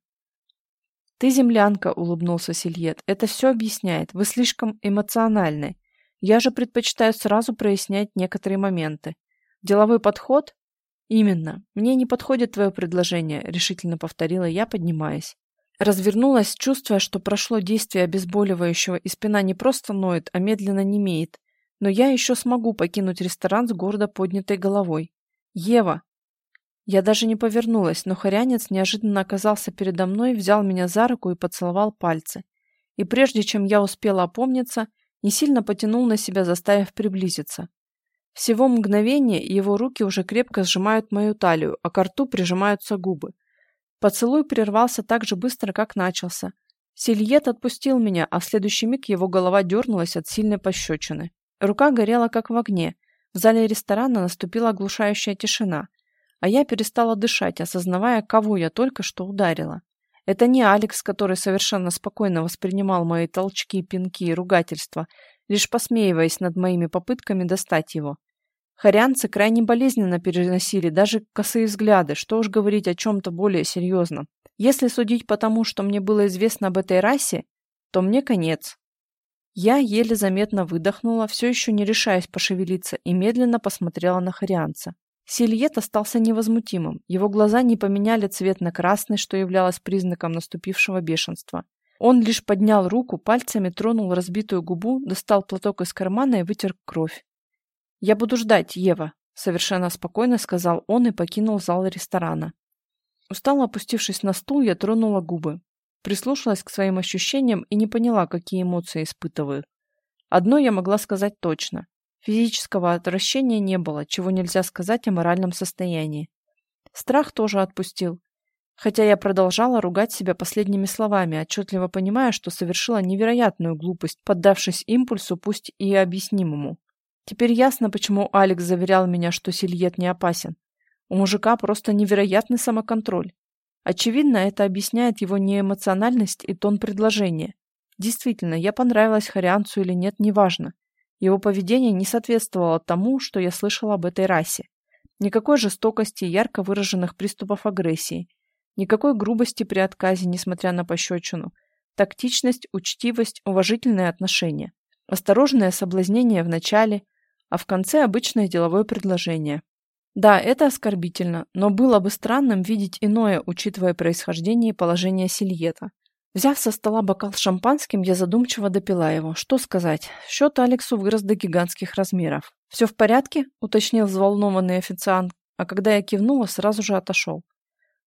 «Ты землянка», — улыбнулся Сильет. «Это все объясняет. Вы слишком эмоциональны. Я же предпочитаю сразу прояснять некоторые моменты. Деловой подход «Именно. Мне не подходит твое предложение», — решительно повторила я, поднимаясь. Развернулась, чувствуя, что прошло действие обезболивающего, и спина не просто ноет, а медленно немеет. Но я еще смогу покинуть ресторан с гордо поднятой головой. «Ева!» Я даже не повернулась, но хорянец неожиданно оказался передо мной, взял меня за руку и поцеловал пальцы. И прежде чем я успела опомниться, не сильно потянул на себя, заставив приблизиться. Всего мгновение, его руки уже крепко сжимают мою талию, а к рту прижимаются губы. Поцелуй прервался так же быстро, как начался. Сильет отпустил меня, а в следующий миг его голова дернулась от сильной пощечины. Рука горела, как в огне. В зале ресторана наступила оглушающая тишина. А я перестала дышать, осознавая, кого я только что ударила. Это не Алекс, который совершенно спокойно воспринимал мои толчки, пинки и ругательства, лишь посмеиваясь над моими попытками достать его. Хорянцы крайне болезненно переносили даже косые взгляды, что уж говорить о чем-то более серьезном. Если судить по тому, что мне было известно об этой расе, то мне конец. Я еле заметно выдохнула, все еще не решаясь пошевелиться, и медленно посмотрела на Хорианца. Сильет остался невозмутимым, его глаза не поменяли цвет на красный, что являлось признаком наступившего бешенства. Он лишь поднял руку, пальцами тронул разбитую губу, достал платок из кармана и вытер кровь. «Я буду ждать, Ева», — совершенно спокойно сказал он и покинул зал ресторана. Устало опустившись на стул, я тронула губы. Прислушалась к своим ощущениям и не поняла, какие эмоции испытываю. Одно я могла сказать точно. Физического отвращения не было, чего нельзя сказать о моральном состоянии. Страх тоже отпустил. Хотя я продолжала ругать себя последними словами, отчетливо понимая, что совершила невероятную глупость, поддавшись импульсу, пусть и объяснимому. Теперь ясно, почему Алекс заверял меня, что Сильет не опасен. У мужика просто невероятный самоконтроль. Очевидно, это объясняет его неэмоциональность и тон предложения. Действительно, я понравилась Харианцу или нет, неважно. Его поведение не соответствовало тому, что я слышала об этой расе. Никакой жестокости и ярко выраженных приступов агрессии. Никакой грубости при отказе, несмотря на пощечину. Тактичность, учтивость, уважительные отношения. Осторожное соблазнение в начале – а в конце обычное деловое предложение. Да, это оскорбительно, но было бы странным видеть иное, учитывая происхождение и положение Сильета. Взяв со стола бокал с шампанским, я задумчиво допила его. Что сказать? Счет Алексу вырос до гигантских размеров. «Все в порядке?» – уточнил взволнованный официант, а когда я кивнула, сразу же отошел.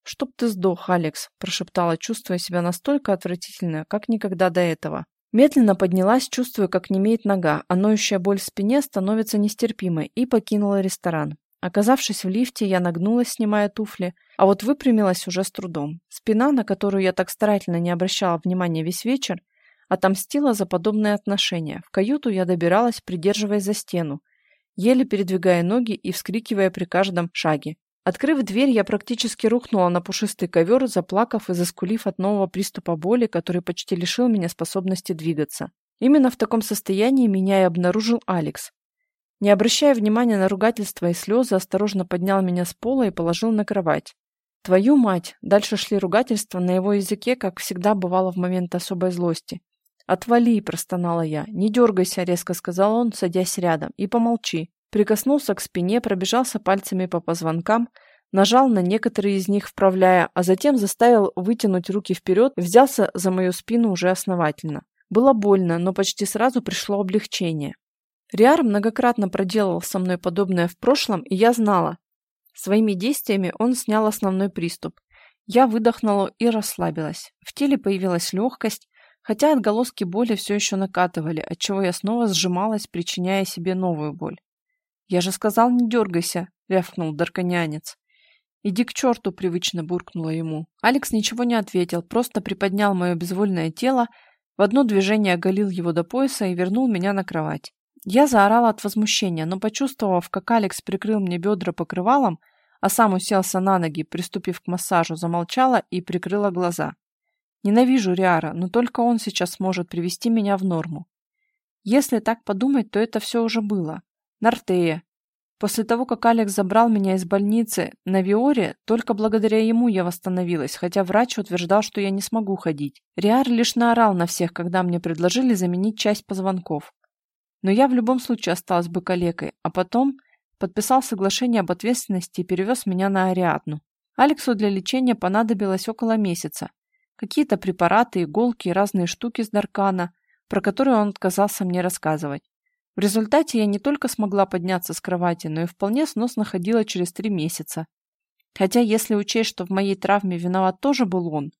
«Чтоб ты сдох, Алекс», – прошептала, чувствуя себя настолько отвратительно, как никогда до этого. Медленно поднялась, чувствуя, как немеет нога, а ноющая боль в спине становится нестерпимой, и покинула ресторан. Оказавшись в лифте, я нагнулась, снимая туфли, а вот выпрямилась уже с трудом. Спина, на которую я так старательно не обращала внимания весь вечер, отомстила за подобное отношение. В каюту я добиралась, придерживаясь за стену, еле передвигая ноги и вскрикивая при каждом шаге. Открыв дверь, я практически рухнула на пушистый ковер, заплакав и заскулив от нового приступа боли, который почти лишил меня способности двигаться. Именно в таком состоянии меня и обнаружил Алекс. Не обращая внимания на ругательства и слезы, осторожно поднял меня с пола и положил на кровать. «Твою мать!» Дальше шли ругательства на его языке, как всегда бывало в момент особой злости. «Отвали!» – простонала я. «Не дергайся!» – резко сказал он, садясь рядом. «И помолчи!» Прикоснулся к спине, пробежался пальцами по позвонкам, нажал на некоторые из них, вправляя, а затем заставил вытянуть руки вперед взялся за мою спину уже основательно. Было больно, но почти сразу пришло облегчение. Риар многократно проделывал со мной подобное в прошлом, и я знала. Своими действиями он снял основной приступ. Я выдохнула и расслабилась. В теле появилась легкость, хотя отголоски боли все еще накатывали, отчего я снова сжималась, причиняя себе новую боль. «Я же сказал, не дергайся», — рявкнул дарканянец. «Иди к черту», — привычно буркнула ему. Алекс ничего не ответил, просто приподнял мое безвольное тело, в одно движение оголил его до пояса и вернул меня на кровать. Я заорала от возмущения, но почувствовав, как Алекс прикрыл мне бедра покрывалом, а сам уселся на ноги, приступив к массажу, замолчала и прикрыла глаза. Ненавижу Риара, но только он сейчас сможет привести меня в норму. Если так подумать, то это все уже было. Нартея. После того, как Алекс забрал меня из больницы на Виоре, только благодаря ему я восстановилась, хотя врач утверждал, что я не смогу ходить. Риар лишь наорал на всех, когда мне предложили заменить часть позвонков. Но я в любом случае осталась бы калекой, а потом подписал соглашение об ответственности и перевез меня на Ариадну. Алексу для лечения понадобилось около месяца. Какие-то препараты, иголки и разные штуки с Даркана, про которые он отказался мне рассказывать. В результате я не только смогла подняться с кровати, но и вполне сносно ходила через три месяца. Хотя, если учесть, что в моей травме виноват тоже был он.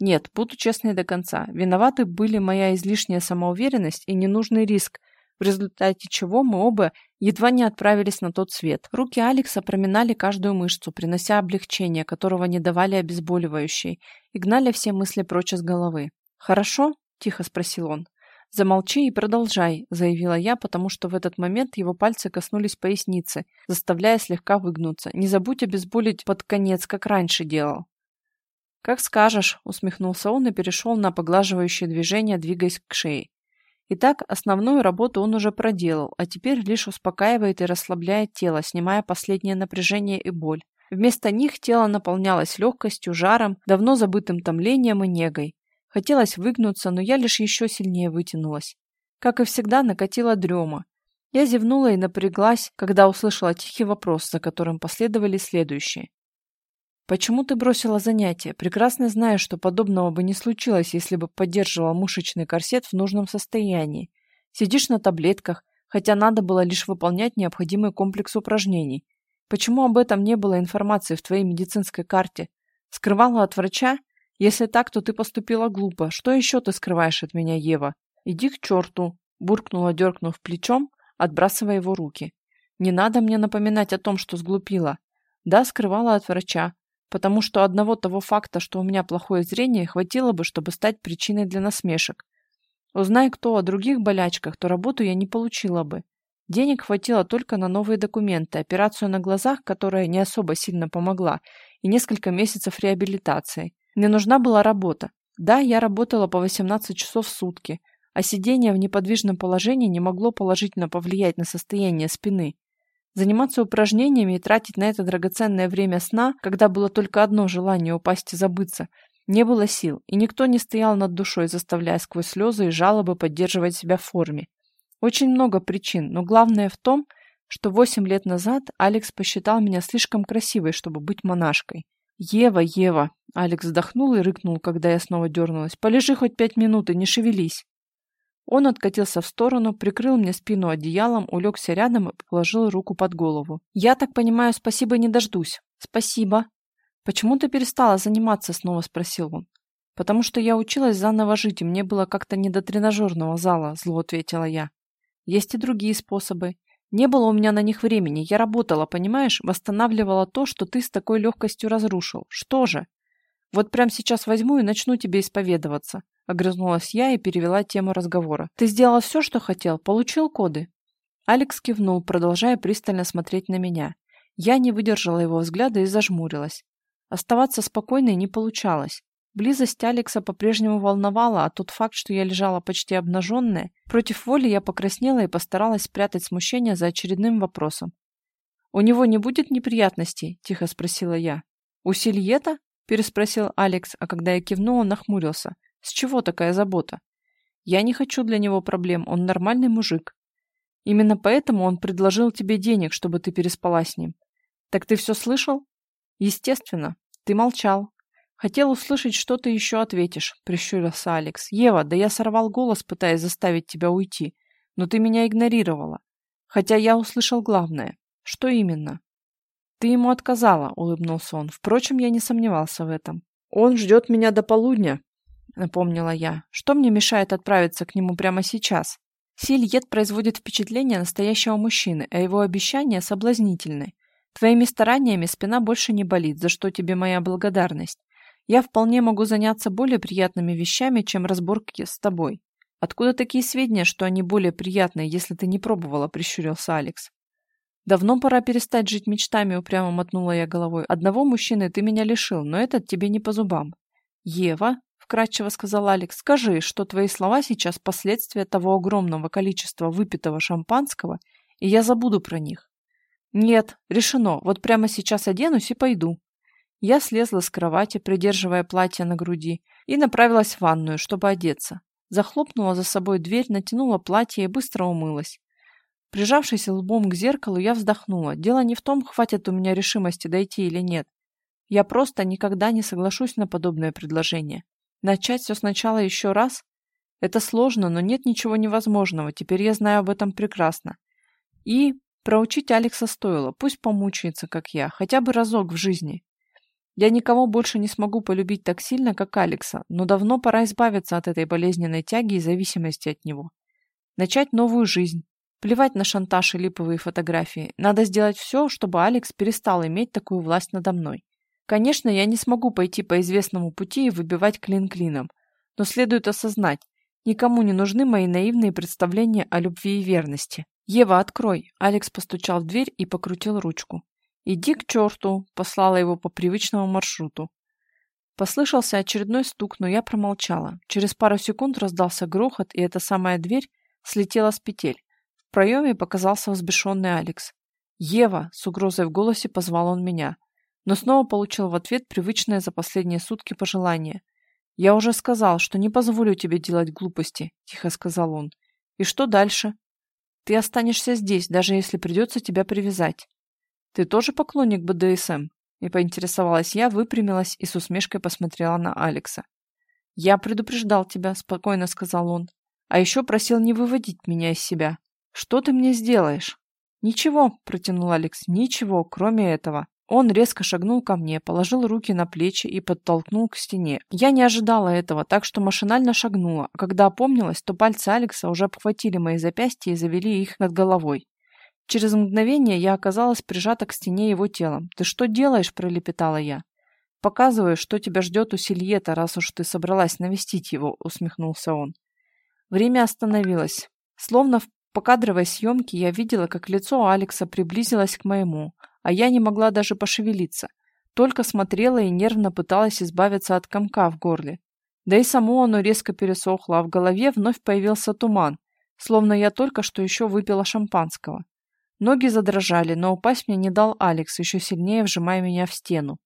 Нет, буду честной до конца. Виноваты были моя излишняя самоуверенность и ненужный риск, в результате чего мы оба едва не отправились на тот свет. Руки Алекса проминали каждую мышцу, принося облегчение, которого не давали обезболивающие, и гнали все мысли прочь из головы. «Хорошо?» – тихо спросил он. «Замолчи и продолжай», — заявила я, потому что в этот момент его пальцы коснулись поясницы, заставляя слегка выгнуться. «Не забудь обезболить под конец, как раньше делал». «Как скажешь», — усмехнулся он и перешел на поглаживающее движение, двигаясь к шее. Итак, основную работу он уже проделал, а теперь лишь успокаивает и расслабляет тело, снимая последнее напряжение и боль. Вместо них тело наполнялось легкостью, жаром, давно забытым томлением и негой. Хотелось выгнуться, но я лишь еще сильнее вытянулась. Как и всегда, накатила дрема. Я зевнула и напряглась, когда услышала тихий вопрос, за которым последовали следующие. «Почему ты бросила занятия, прекрасно зная, что подобного бы не случилось, если бы поддерживал мышечный корсет в нужном состоянии? Сидишь на таблетках, хотя надо было лишь выполнять необходимый комплекс упражнений. Почему об этом не было информации в твоей медицинской карте? Скрывала от врача? Если так, то ты поступила глупо. Что еще ты скрываешь от меня, Ева? Иди к черту, буркнула, деркнув плечом, отбрасывая его руки. Не надо мне напоминать о том, что сглупила. Да, скрывала от врача, потому что одного того факта, что у меня плохое зрение, хватило бы, чтобы стать причиной для насмешек. Узнай кто о других болячках, то работу я не получила бы. Денег хватило только на новые документы, операцию на глазах, которая не особо сильно помогла, и несколько месяцев реабилитации. Мне нужна была работа. Да, я работала по 18 часов в сутки, а сидение в неподвижном положении не могло положительно повлиять на состояние спины. Заниматься упражнениями и тратить на это драгоценное время сна, когда было только одно желание упасть и забыться, не было сил, и никто не стоял над душой, заставляя сквозь слезы и жалобы поддерживать себя в форме. Очень много причин, но главное в том, что восемь лет назад Алекс посчитал меня слишком красивой, чтобы быть монашкой. «Ева, Ева!» Алекс вздохнул и рыкнул, когда я снова дернулась. «Полежи хоть пять минут и не шевелись!» Он откатился в сторону, прикрыл мне спину одеялом, улегся рядом и положил руку под голову. «Я так понимаю, спасибо не дождусь». «Спасибо». «Почему ты перестала заниматься?» — снова спросил он. «Потому что я училась заново жить, и мне было как-то не до тренажерного зала», — зло ответила я. «Есть и другие способы. Не было у меня на них времени. Я работала, понимаешь? Восстанавливала то, что ты с такой легкостью разрушил. Что же? Вот прямо сейчас возьму и начну тебе исповедоваться. Огрызнулась я и перевела тему разговора. Ты сделал все, что хотел? Получил коды? Алекс кивнул, продолжая пристально смотреть на меня. Я не выдержала его взгляда и зажмурилась. Оставаться спокойной не получалось. Близость Алекса по-прежнему волновала, а тот факт, что я лежала почти обнаженная, против воли я покраснела и постаралась спрятать смущение за очередным вопросом. «У него не будет неприятностей?» – тихо спросила я. «У Сильета?» – переспросил Алекс, а когда я кивнула, нахмурился. «С чего такая забота?» «Я не хочу для него проблем, он нормальный мужик. Именно поэтому он предложил тебе денег, чтобы ты переспала с ним. Так ты все слышал?» «Естественно. Ты молчал. «Хотел услышать, что ты еще ответишь», — прищурился Алекс. «Ева, да я сорвал голос, пытаясь заставить тебя уйти, но ты меня игнорировала. Хотя я услышал главное. Что именно?» «Ты ему отказала», — улыбнулся он. «Впрочем, я не сомневался в этом». «Он ждет меня до полудня», — напомнила я. «Что мне мешает отправиться к нему прямо сейчас?» Сильет производит впечатление настоящего мужчины, а его обещания соблазнительны. Твоими стараниями спина больше не болит, за что тебе моя благодарность. Я вполне могу заняться более приятными вещами, чем разборки с тобой. Откуда такие сведения, что они более приятные, если ты не пробовала, прищурился Алекс. Давно пора перестать жить мечтами, упрямо мотнула я головой. Одного мужчины ты меня лишил, но этот тебе не по зубам. Ева, вкратчиво сказал Алекс, скажи, что твои слова сейчас последствия того огромного количества выпитого шампанского, и я забуду про них. Нет, решено. Вот прямо сейчас оденусь и пойду. Я слезла с кровати, придерживая платье на груди, и направилась в ванную, чтобы одеться. Захлопнула за собой дверь, натянула платье и быстро умылась. Прижавшись лбом к зеркалу, я вздохнула. Дело не в том, хватит у меня решимости дойти или нет. Я просто никогда не соглашусь на подобное предложение. Начать все сначала еще раз? Это сложно, но нет ничего невозможного, теперь я знаю об этом прекрасно. И проучить Алекса стоило, пусть помучается, как я, хотя бы разок в жизни. Я никого больше не смогу полюбить так сильно, как Алекса, но давно пора избавиться от этой болезненной тяги и зависимости от него. Начать новую жизнь. Плевать на шантаж и липовые фотографии. Надо сделать все, чтобы Алекс перестал иметь такую власть надо мной. Конечно, я не смогу пойти по известному пути и выбивать клин клином, но следует осознать, никому не нужны мои наивные представления о любви и верности. «Ева, открой!» Алекс постучал в дверь и покрутил ручку. «Иди к черту!» — послала его по привычному маршруту. Послышался очередной стук, но я промолчала. Через пару секунд раздался грохот, и эта самая дверь слетела с петель. В проеме показался взбешенный Алекс. «Ева!» — с угрозой в голосе позвал он меня. Но снова получил в ответ привычное за последние сутки пожелание. «Я уже сказал, что не позволю тебе делать глупости», — тихо сказал он. «И что дальше?» «Ты останешься здесь, даже если придется тебя привязать». «Ты тоже поклонник БДСМ?» И поинтересовалась я, выпрямилась и с усмешкой посмотрела на Алекса. «Я предупреждал тебя», — спокойно сказал он. «А еще просил не выводить меня из себя. Что ты мне сделаешь?» «Ничего», — протянул Алекс, — «ничего, кроме этого». Он резко шагнул ко мне, положил руки на плечи и подтолкнул к стене. Я не ожидала этого, так что машинально шагнула, а когда опомнилась, то пальцы Алекса уже обхватили мои запястья и завели их над головой. Через мгновение я оказалась прижата к стене его телом. «Ты что делаешь?» – пролепетала я. «Показываю, что тебя ждет у Сильета, раз уж ты собралась навестить его», – усмехнулся он. Время остановилось. Словно в покадровой съемке я видела, как лицо Алекса приблизилось к моему, а я не могла даже пошевелиться. Только смотрела и нервно пыталась избавиться от комка в горле. Да и само оно резко пересохло, а в голове вновь появился туман, словно я только что еще выпила шампанского. Ноги задрожали, но упасть мне не дал Алекс, еще сильнее вжимая меня в стену.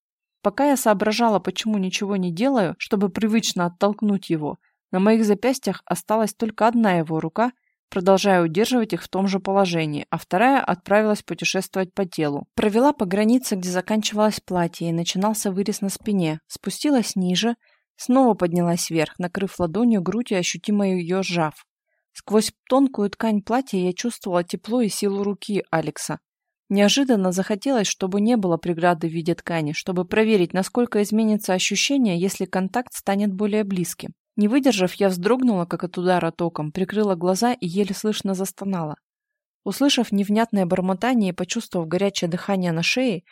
Пока я соображала, почему ничего не делаю, чтобы привычно оттолкнуть его, на моих запястьях осталась только одна его рука, продолжая удерживать их в том же положении, а вторая отправилась путешествовать по телу. Провела по границе, где заканчивалось платье, и начинался вырез на спине, спустилась ниже, снова поднялась вверх, накрыв ладонью грудь и ощутимо ее сжав. Сквозь тонкую ткань платья я чувствовала тепло и силу руки Алекса. Неожиданно захотелось, чтобы не было преграды в виде ткани, чтобы проверить, насколько изменится ощущение, если контакт станет более близким. Не выдержав, я вздрогнула, как от удара током, прикрыла глаза и еле слышно застонала. Услышав невнятное бормотание и почувствовав горячее дыхание на шее,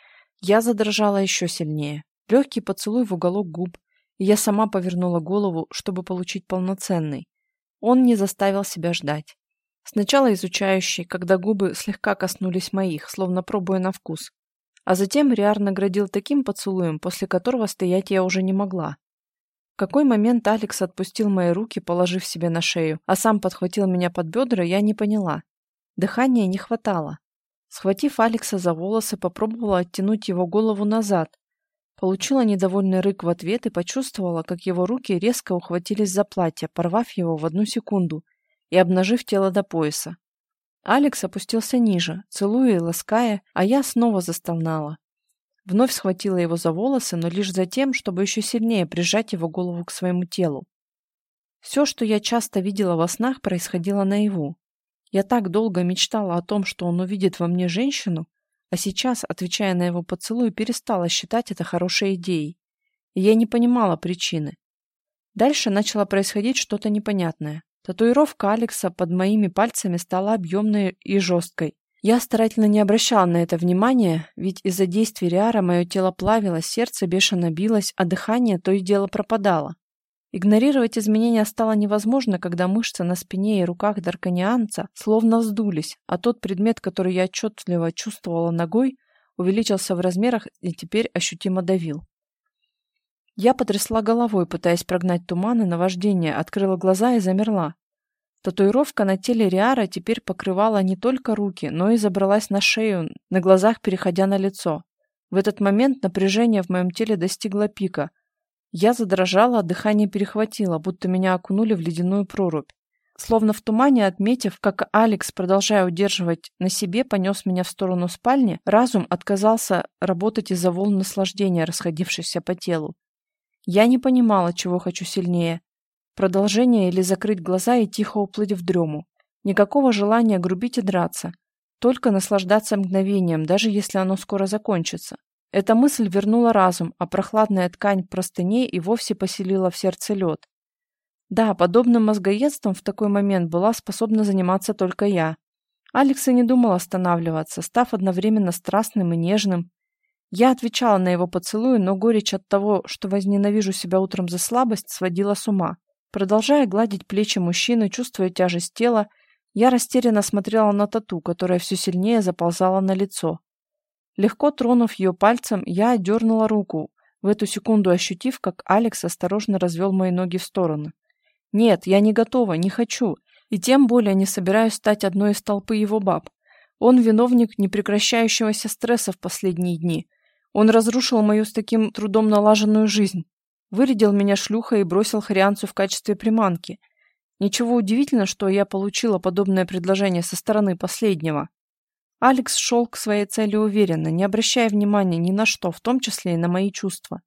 я задрожала еще сильнее. Легкий поцелуй в уголок губ, и я сама повернула голову, чтобы получить полноценный. Он не заставил себя ждать. Сначала изучающий, когда губы слегка коснулись моих, словно пробуя на вкус. А затем Риар наградил таким поцелуем, после которого стоять я уже не могла. В какой момент Алекс отпустил мои руки, положив себе на шею, а сам подхватил меня под бедра, я не поняла. Дыхания не хватало. Схватив Алекса за волосы, попробовала оттянуть его голову назад. Получила недовольный рык в ответ и почувствовала, как его руки резко ухватились за платье, порвав его в одну секунду и обнажив тело до пояса. Алекс опустился ниже, целуя и лаская, а я снова застонала. Вновь схватила его за волосы, но лишь за тем, чтобы еще сильнее прижать его голову к своему телу. Все, что я часто видела во снах, происходило наяву. Я так долго мечтала о том, что он увидит во мне женщину, а сейчас, отвечая на его поцелуй, перестала считать это хорошей идеей. И я не понимала причины. Дальше начало происходить что-то непонятное. Татуировка Алекса под моими пальцами стала объемной и жесткой. Я старательно не обращала на это внимания, ведь из-за действий Риара мое тело плавилось, сердце бешено билось, а дыхание то и дело пропадало. Игнорировать изменения стало невозможно, когда мышцы на спине и руках дарканианца словно вздулись, а тот предмет, который я отчетливо чувствовала ногой, увеличился в размерах и теперь ощутимо давил. Я потрясла головой, пытаясь прогнать туман и наваждение, открыла глаза и замерла. Татуировка на теле Риара теперь покрывала не только руки, но и забралась на шею, на глазах переходя на лицо. В этот момент напряжение в моем теле достигло пика. Я задрожала, дыхание перехватило, будто меня окунули в ледяную прорубь. Словно в тумане отметив, как Алекс, продолжая удерживать на себе, понес меня в сторону спальни, разум отказался работать из-за волн наслаждения, расходившихся по телу. Я не понимала, чего хочу сильнее Продолжение или закрыть глаза и тихо уплыть в дрему. Никакого желания грубить и драться. Только наслаждаться мгновением, даже если оно скоро закончится. Эта мысль вернула разум, а прохладная ткань простыней и вовсе поселила в сердце лед. Да, подобным мозгоедством в такой момент была способна заниматься только я. Алекс и не думал останавливаться, став одновременно страстным и нежным. Я отвечала на его поцелуи, но горечь от того, что возненавижу себя утром за слабость, сводила с ума. Продолжая гладить плечи мужчины, чувствуя тяжесть тела, я растерянно смотрела на тату, которая все сильнее заползала на лицо. Легко тронув ее пальцем, я отдернула руку, в эту секунду ощутив, как Алекс осторожно развел мои ноги в стороны. «Нет, я не готова, не хочу, и тем более не собираюсь стать одной из толпы его баб. Он виновник непрекращающегося стресса в последние дни. Он разрушил мою с таким трудом налаженную жизнь. Вырядил меня шлюха и бросил Харианцу в качестве приманки. Ничего удивительного, что я получила подобное предложение со стороны последнего. Алекс шел к своей цели уверенно, не обращая внимания ни на что, в том числе и на мои чувства.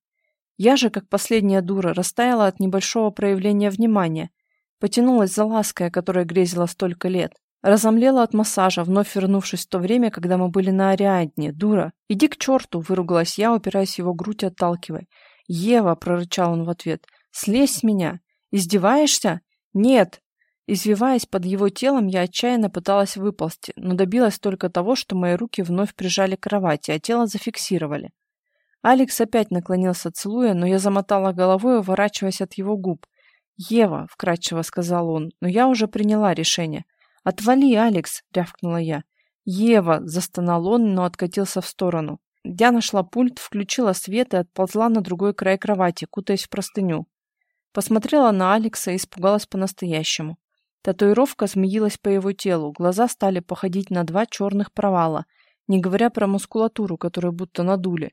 Я же, как последняя дура, растаяла от небольшого проявления внимания, потянулась за лаской, которая грезила столько лет. Разомлела от массажа, вновь вернувшись в то время, когда мы были на Ариадне. «Дура! Иди к черту!» – выругалась я, упираясь в его грудь отталкивая. «Ева!» — прорычал он в ответ. «Слезь с меня! Издеваешься? Нет!» Извиваясь под его телом, я отчаянно пыталась выползти, но добилась только того, что мои руки вновь прижали к кровати, а тело зафиксировали. Алекс опять наклонился, целуя, но я замотала головой, уворачиваясь от его губ. «Ева», — вкратчиво сказал он, — «но я уже приняла решение». «Отвали, Алекс!» — рявкнула я. «Ева!» — застонал он, но откатился в сторону. Я нашла пульт, включила свет и отползла на другой край кровати, кутаясь в простыню. Посмотрела на Алекса и испугалась по-настоящему. Татуировка змеилась по его телу, глаза стали походить на два черных провала, не говоря про мускулатуру, которую будто надули.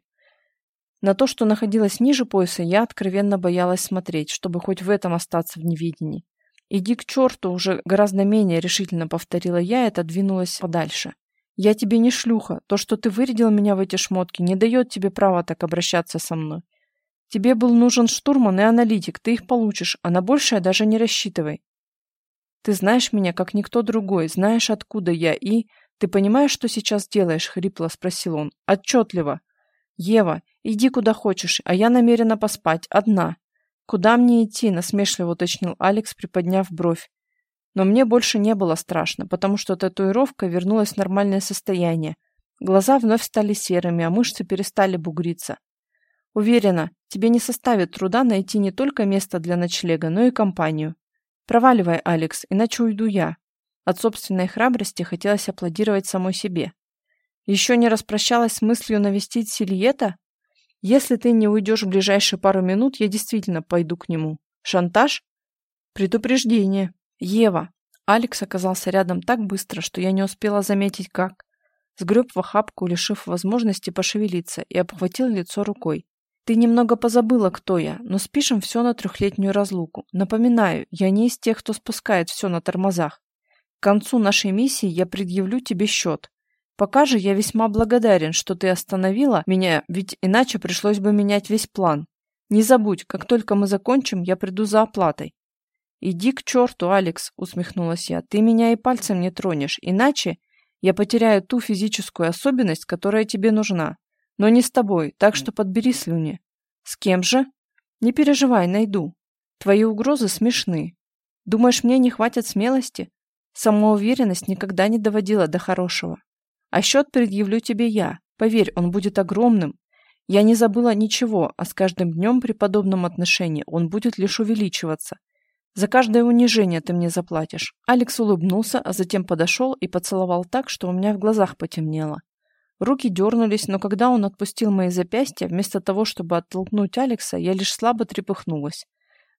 На то, что находилось ниже пояса, я откровенно боялась смотреть, чтобы хоть в этом остаться в невидении. «Иди к черту!» уже гораздо менее решительно повторила я и отодвинулась подальше. «Я тебе не шлюха. То, что ты вырядил меня в эти шмотки, не дает тебе права так обращаться со мной. Тебе был нужен штурман и аналитик, ты их получишь, а на большее даже не рассчитывай. Ты знаешь меня, как никто другой, знаешь, откуда я, и... Ты понимаешь, что сейчас делаешь?» — хрипло спросил он. «Отчетливо. Ева, иди куда хочешь, а я намерена поспать, одна. Куда мне идти?» — насмешливо уточнил Алекс, приподняв бровь. Но мне больше не было страшно, потому что татуировка вернулась в нормальное состояние. Глаза вновь стали серыми, а мышцы перестали бугриться. Уверена, тебе не составит труда найти не только место для ночлега, но и компанию. Проваливай, Алекс, иначе уйду я. От собственной храбрости хотелось аплодировать самой себе. Еще не распрощалась с мыслью навестить Сильета? Если ты не уйдешь в ближайшие пару минут, я действительно пойду к нему. Шантаж? Предупреждение. Ева. Алекс оказался рядом так быстро, что я не успела заметить, как. Сгреб в охапку, лишив возможности пошевелиться, и обхватил лицо рукой. Ты немного позабыла, кто я, но спишем все на трехлетнюю разлуку. Напоминаю, я не из тех, кто спускает все на тормозах. К концу нашей миссии я предъявлю тебе счет. Пока же я весьма благодарен, что ты остановила меня, ведь иначе пришлось бы менять весь план. Не забудь, как только мы закончим, я приду за оплатой. Иди к черту, Алекс, усмехнулась я. Ты меня и пальцем не тронешь, иначе я потеряю ту физическую особенность, которая тебе нужна. Но не с тобой, так что подбери слюни. С кем же? Не переживай, найду. Твои угрозы смешны. Думаешь, мне не хватит смелости? Самоуверенность никогда не доводила до хорошего. А счет предъявлю тебе я. Поверь, он будет огромным. Я не забыла ничего, а с каждым днем при подобном отношении он будет лишь увеличиваться. За каждое унижение ты мне заплатишь. Алекс улыбнулся, а затем подошел и поцеловал так, что у меня в глазах потемнело. Руки дернулись, но когда он отпустил мои запястья, вместо того, чтобы оттолкнуть Алекса, я лишь слабо трепыхнулась.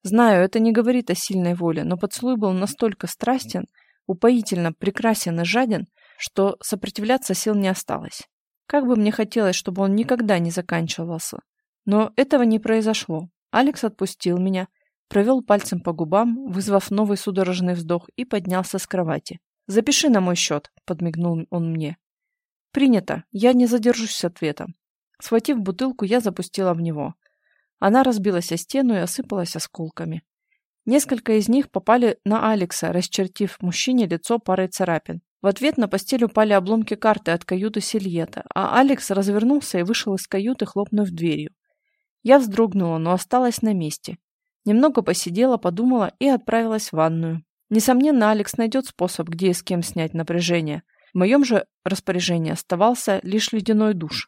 Знаю, это не говорит о сильной воле, но поцелуй был настолько страстен, упоительно прекрасен и жаден, что сопротивляться сил не осталось. Как бы мне хотелось, чтобы он никогда не заканчивался. Но этого не произошло. Алекс отпустил меня, провел пальцем по губам, вызвав новый судорожный вздох и поднялся с кровати. «Запиши на мой счет», — подмигнул он мне. «Принято. Я не задержусь с ответом». Схватив бутылку, я запустила в него. Она разбилась о стену и осыпалась осколками. Несколько из них попали на Алекса, расчертив мужчине лицо парой царапин. В ответ на постель упали обломки карты от каюты Сильета, а Алекс развернулся и вышел из каюты, хлопнув дверью. Я вздрогнула, но осталась на месте. Немного посидела, подумала и отправилась в ванную. Несомненно, Алекс найдет способ, где и с кем снять напряжение – в моем же распоряжении оставался лишь ледяной душ.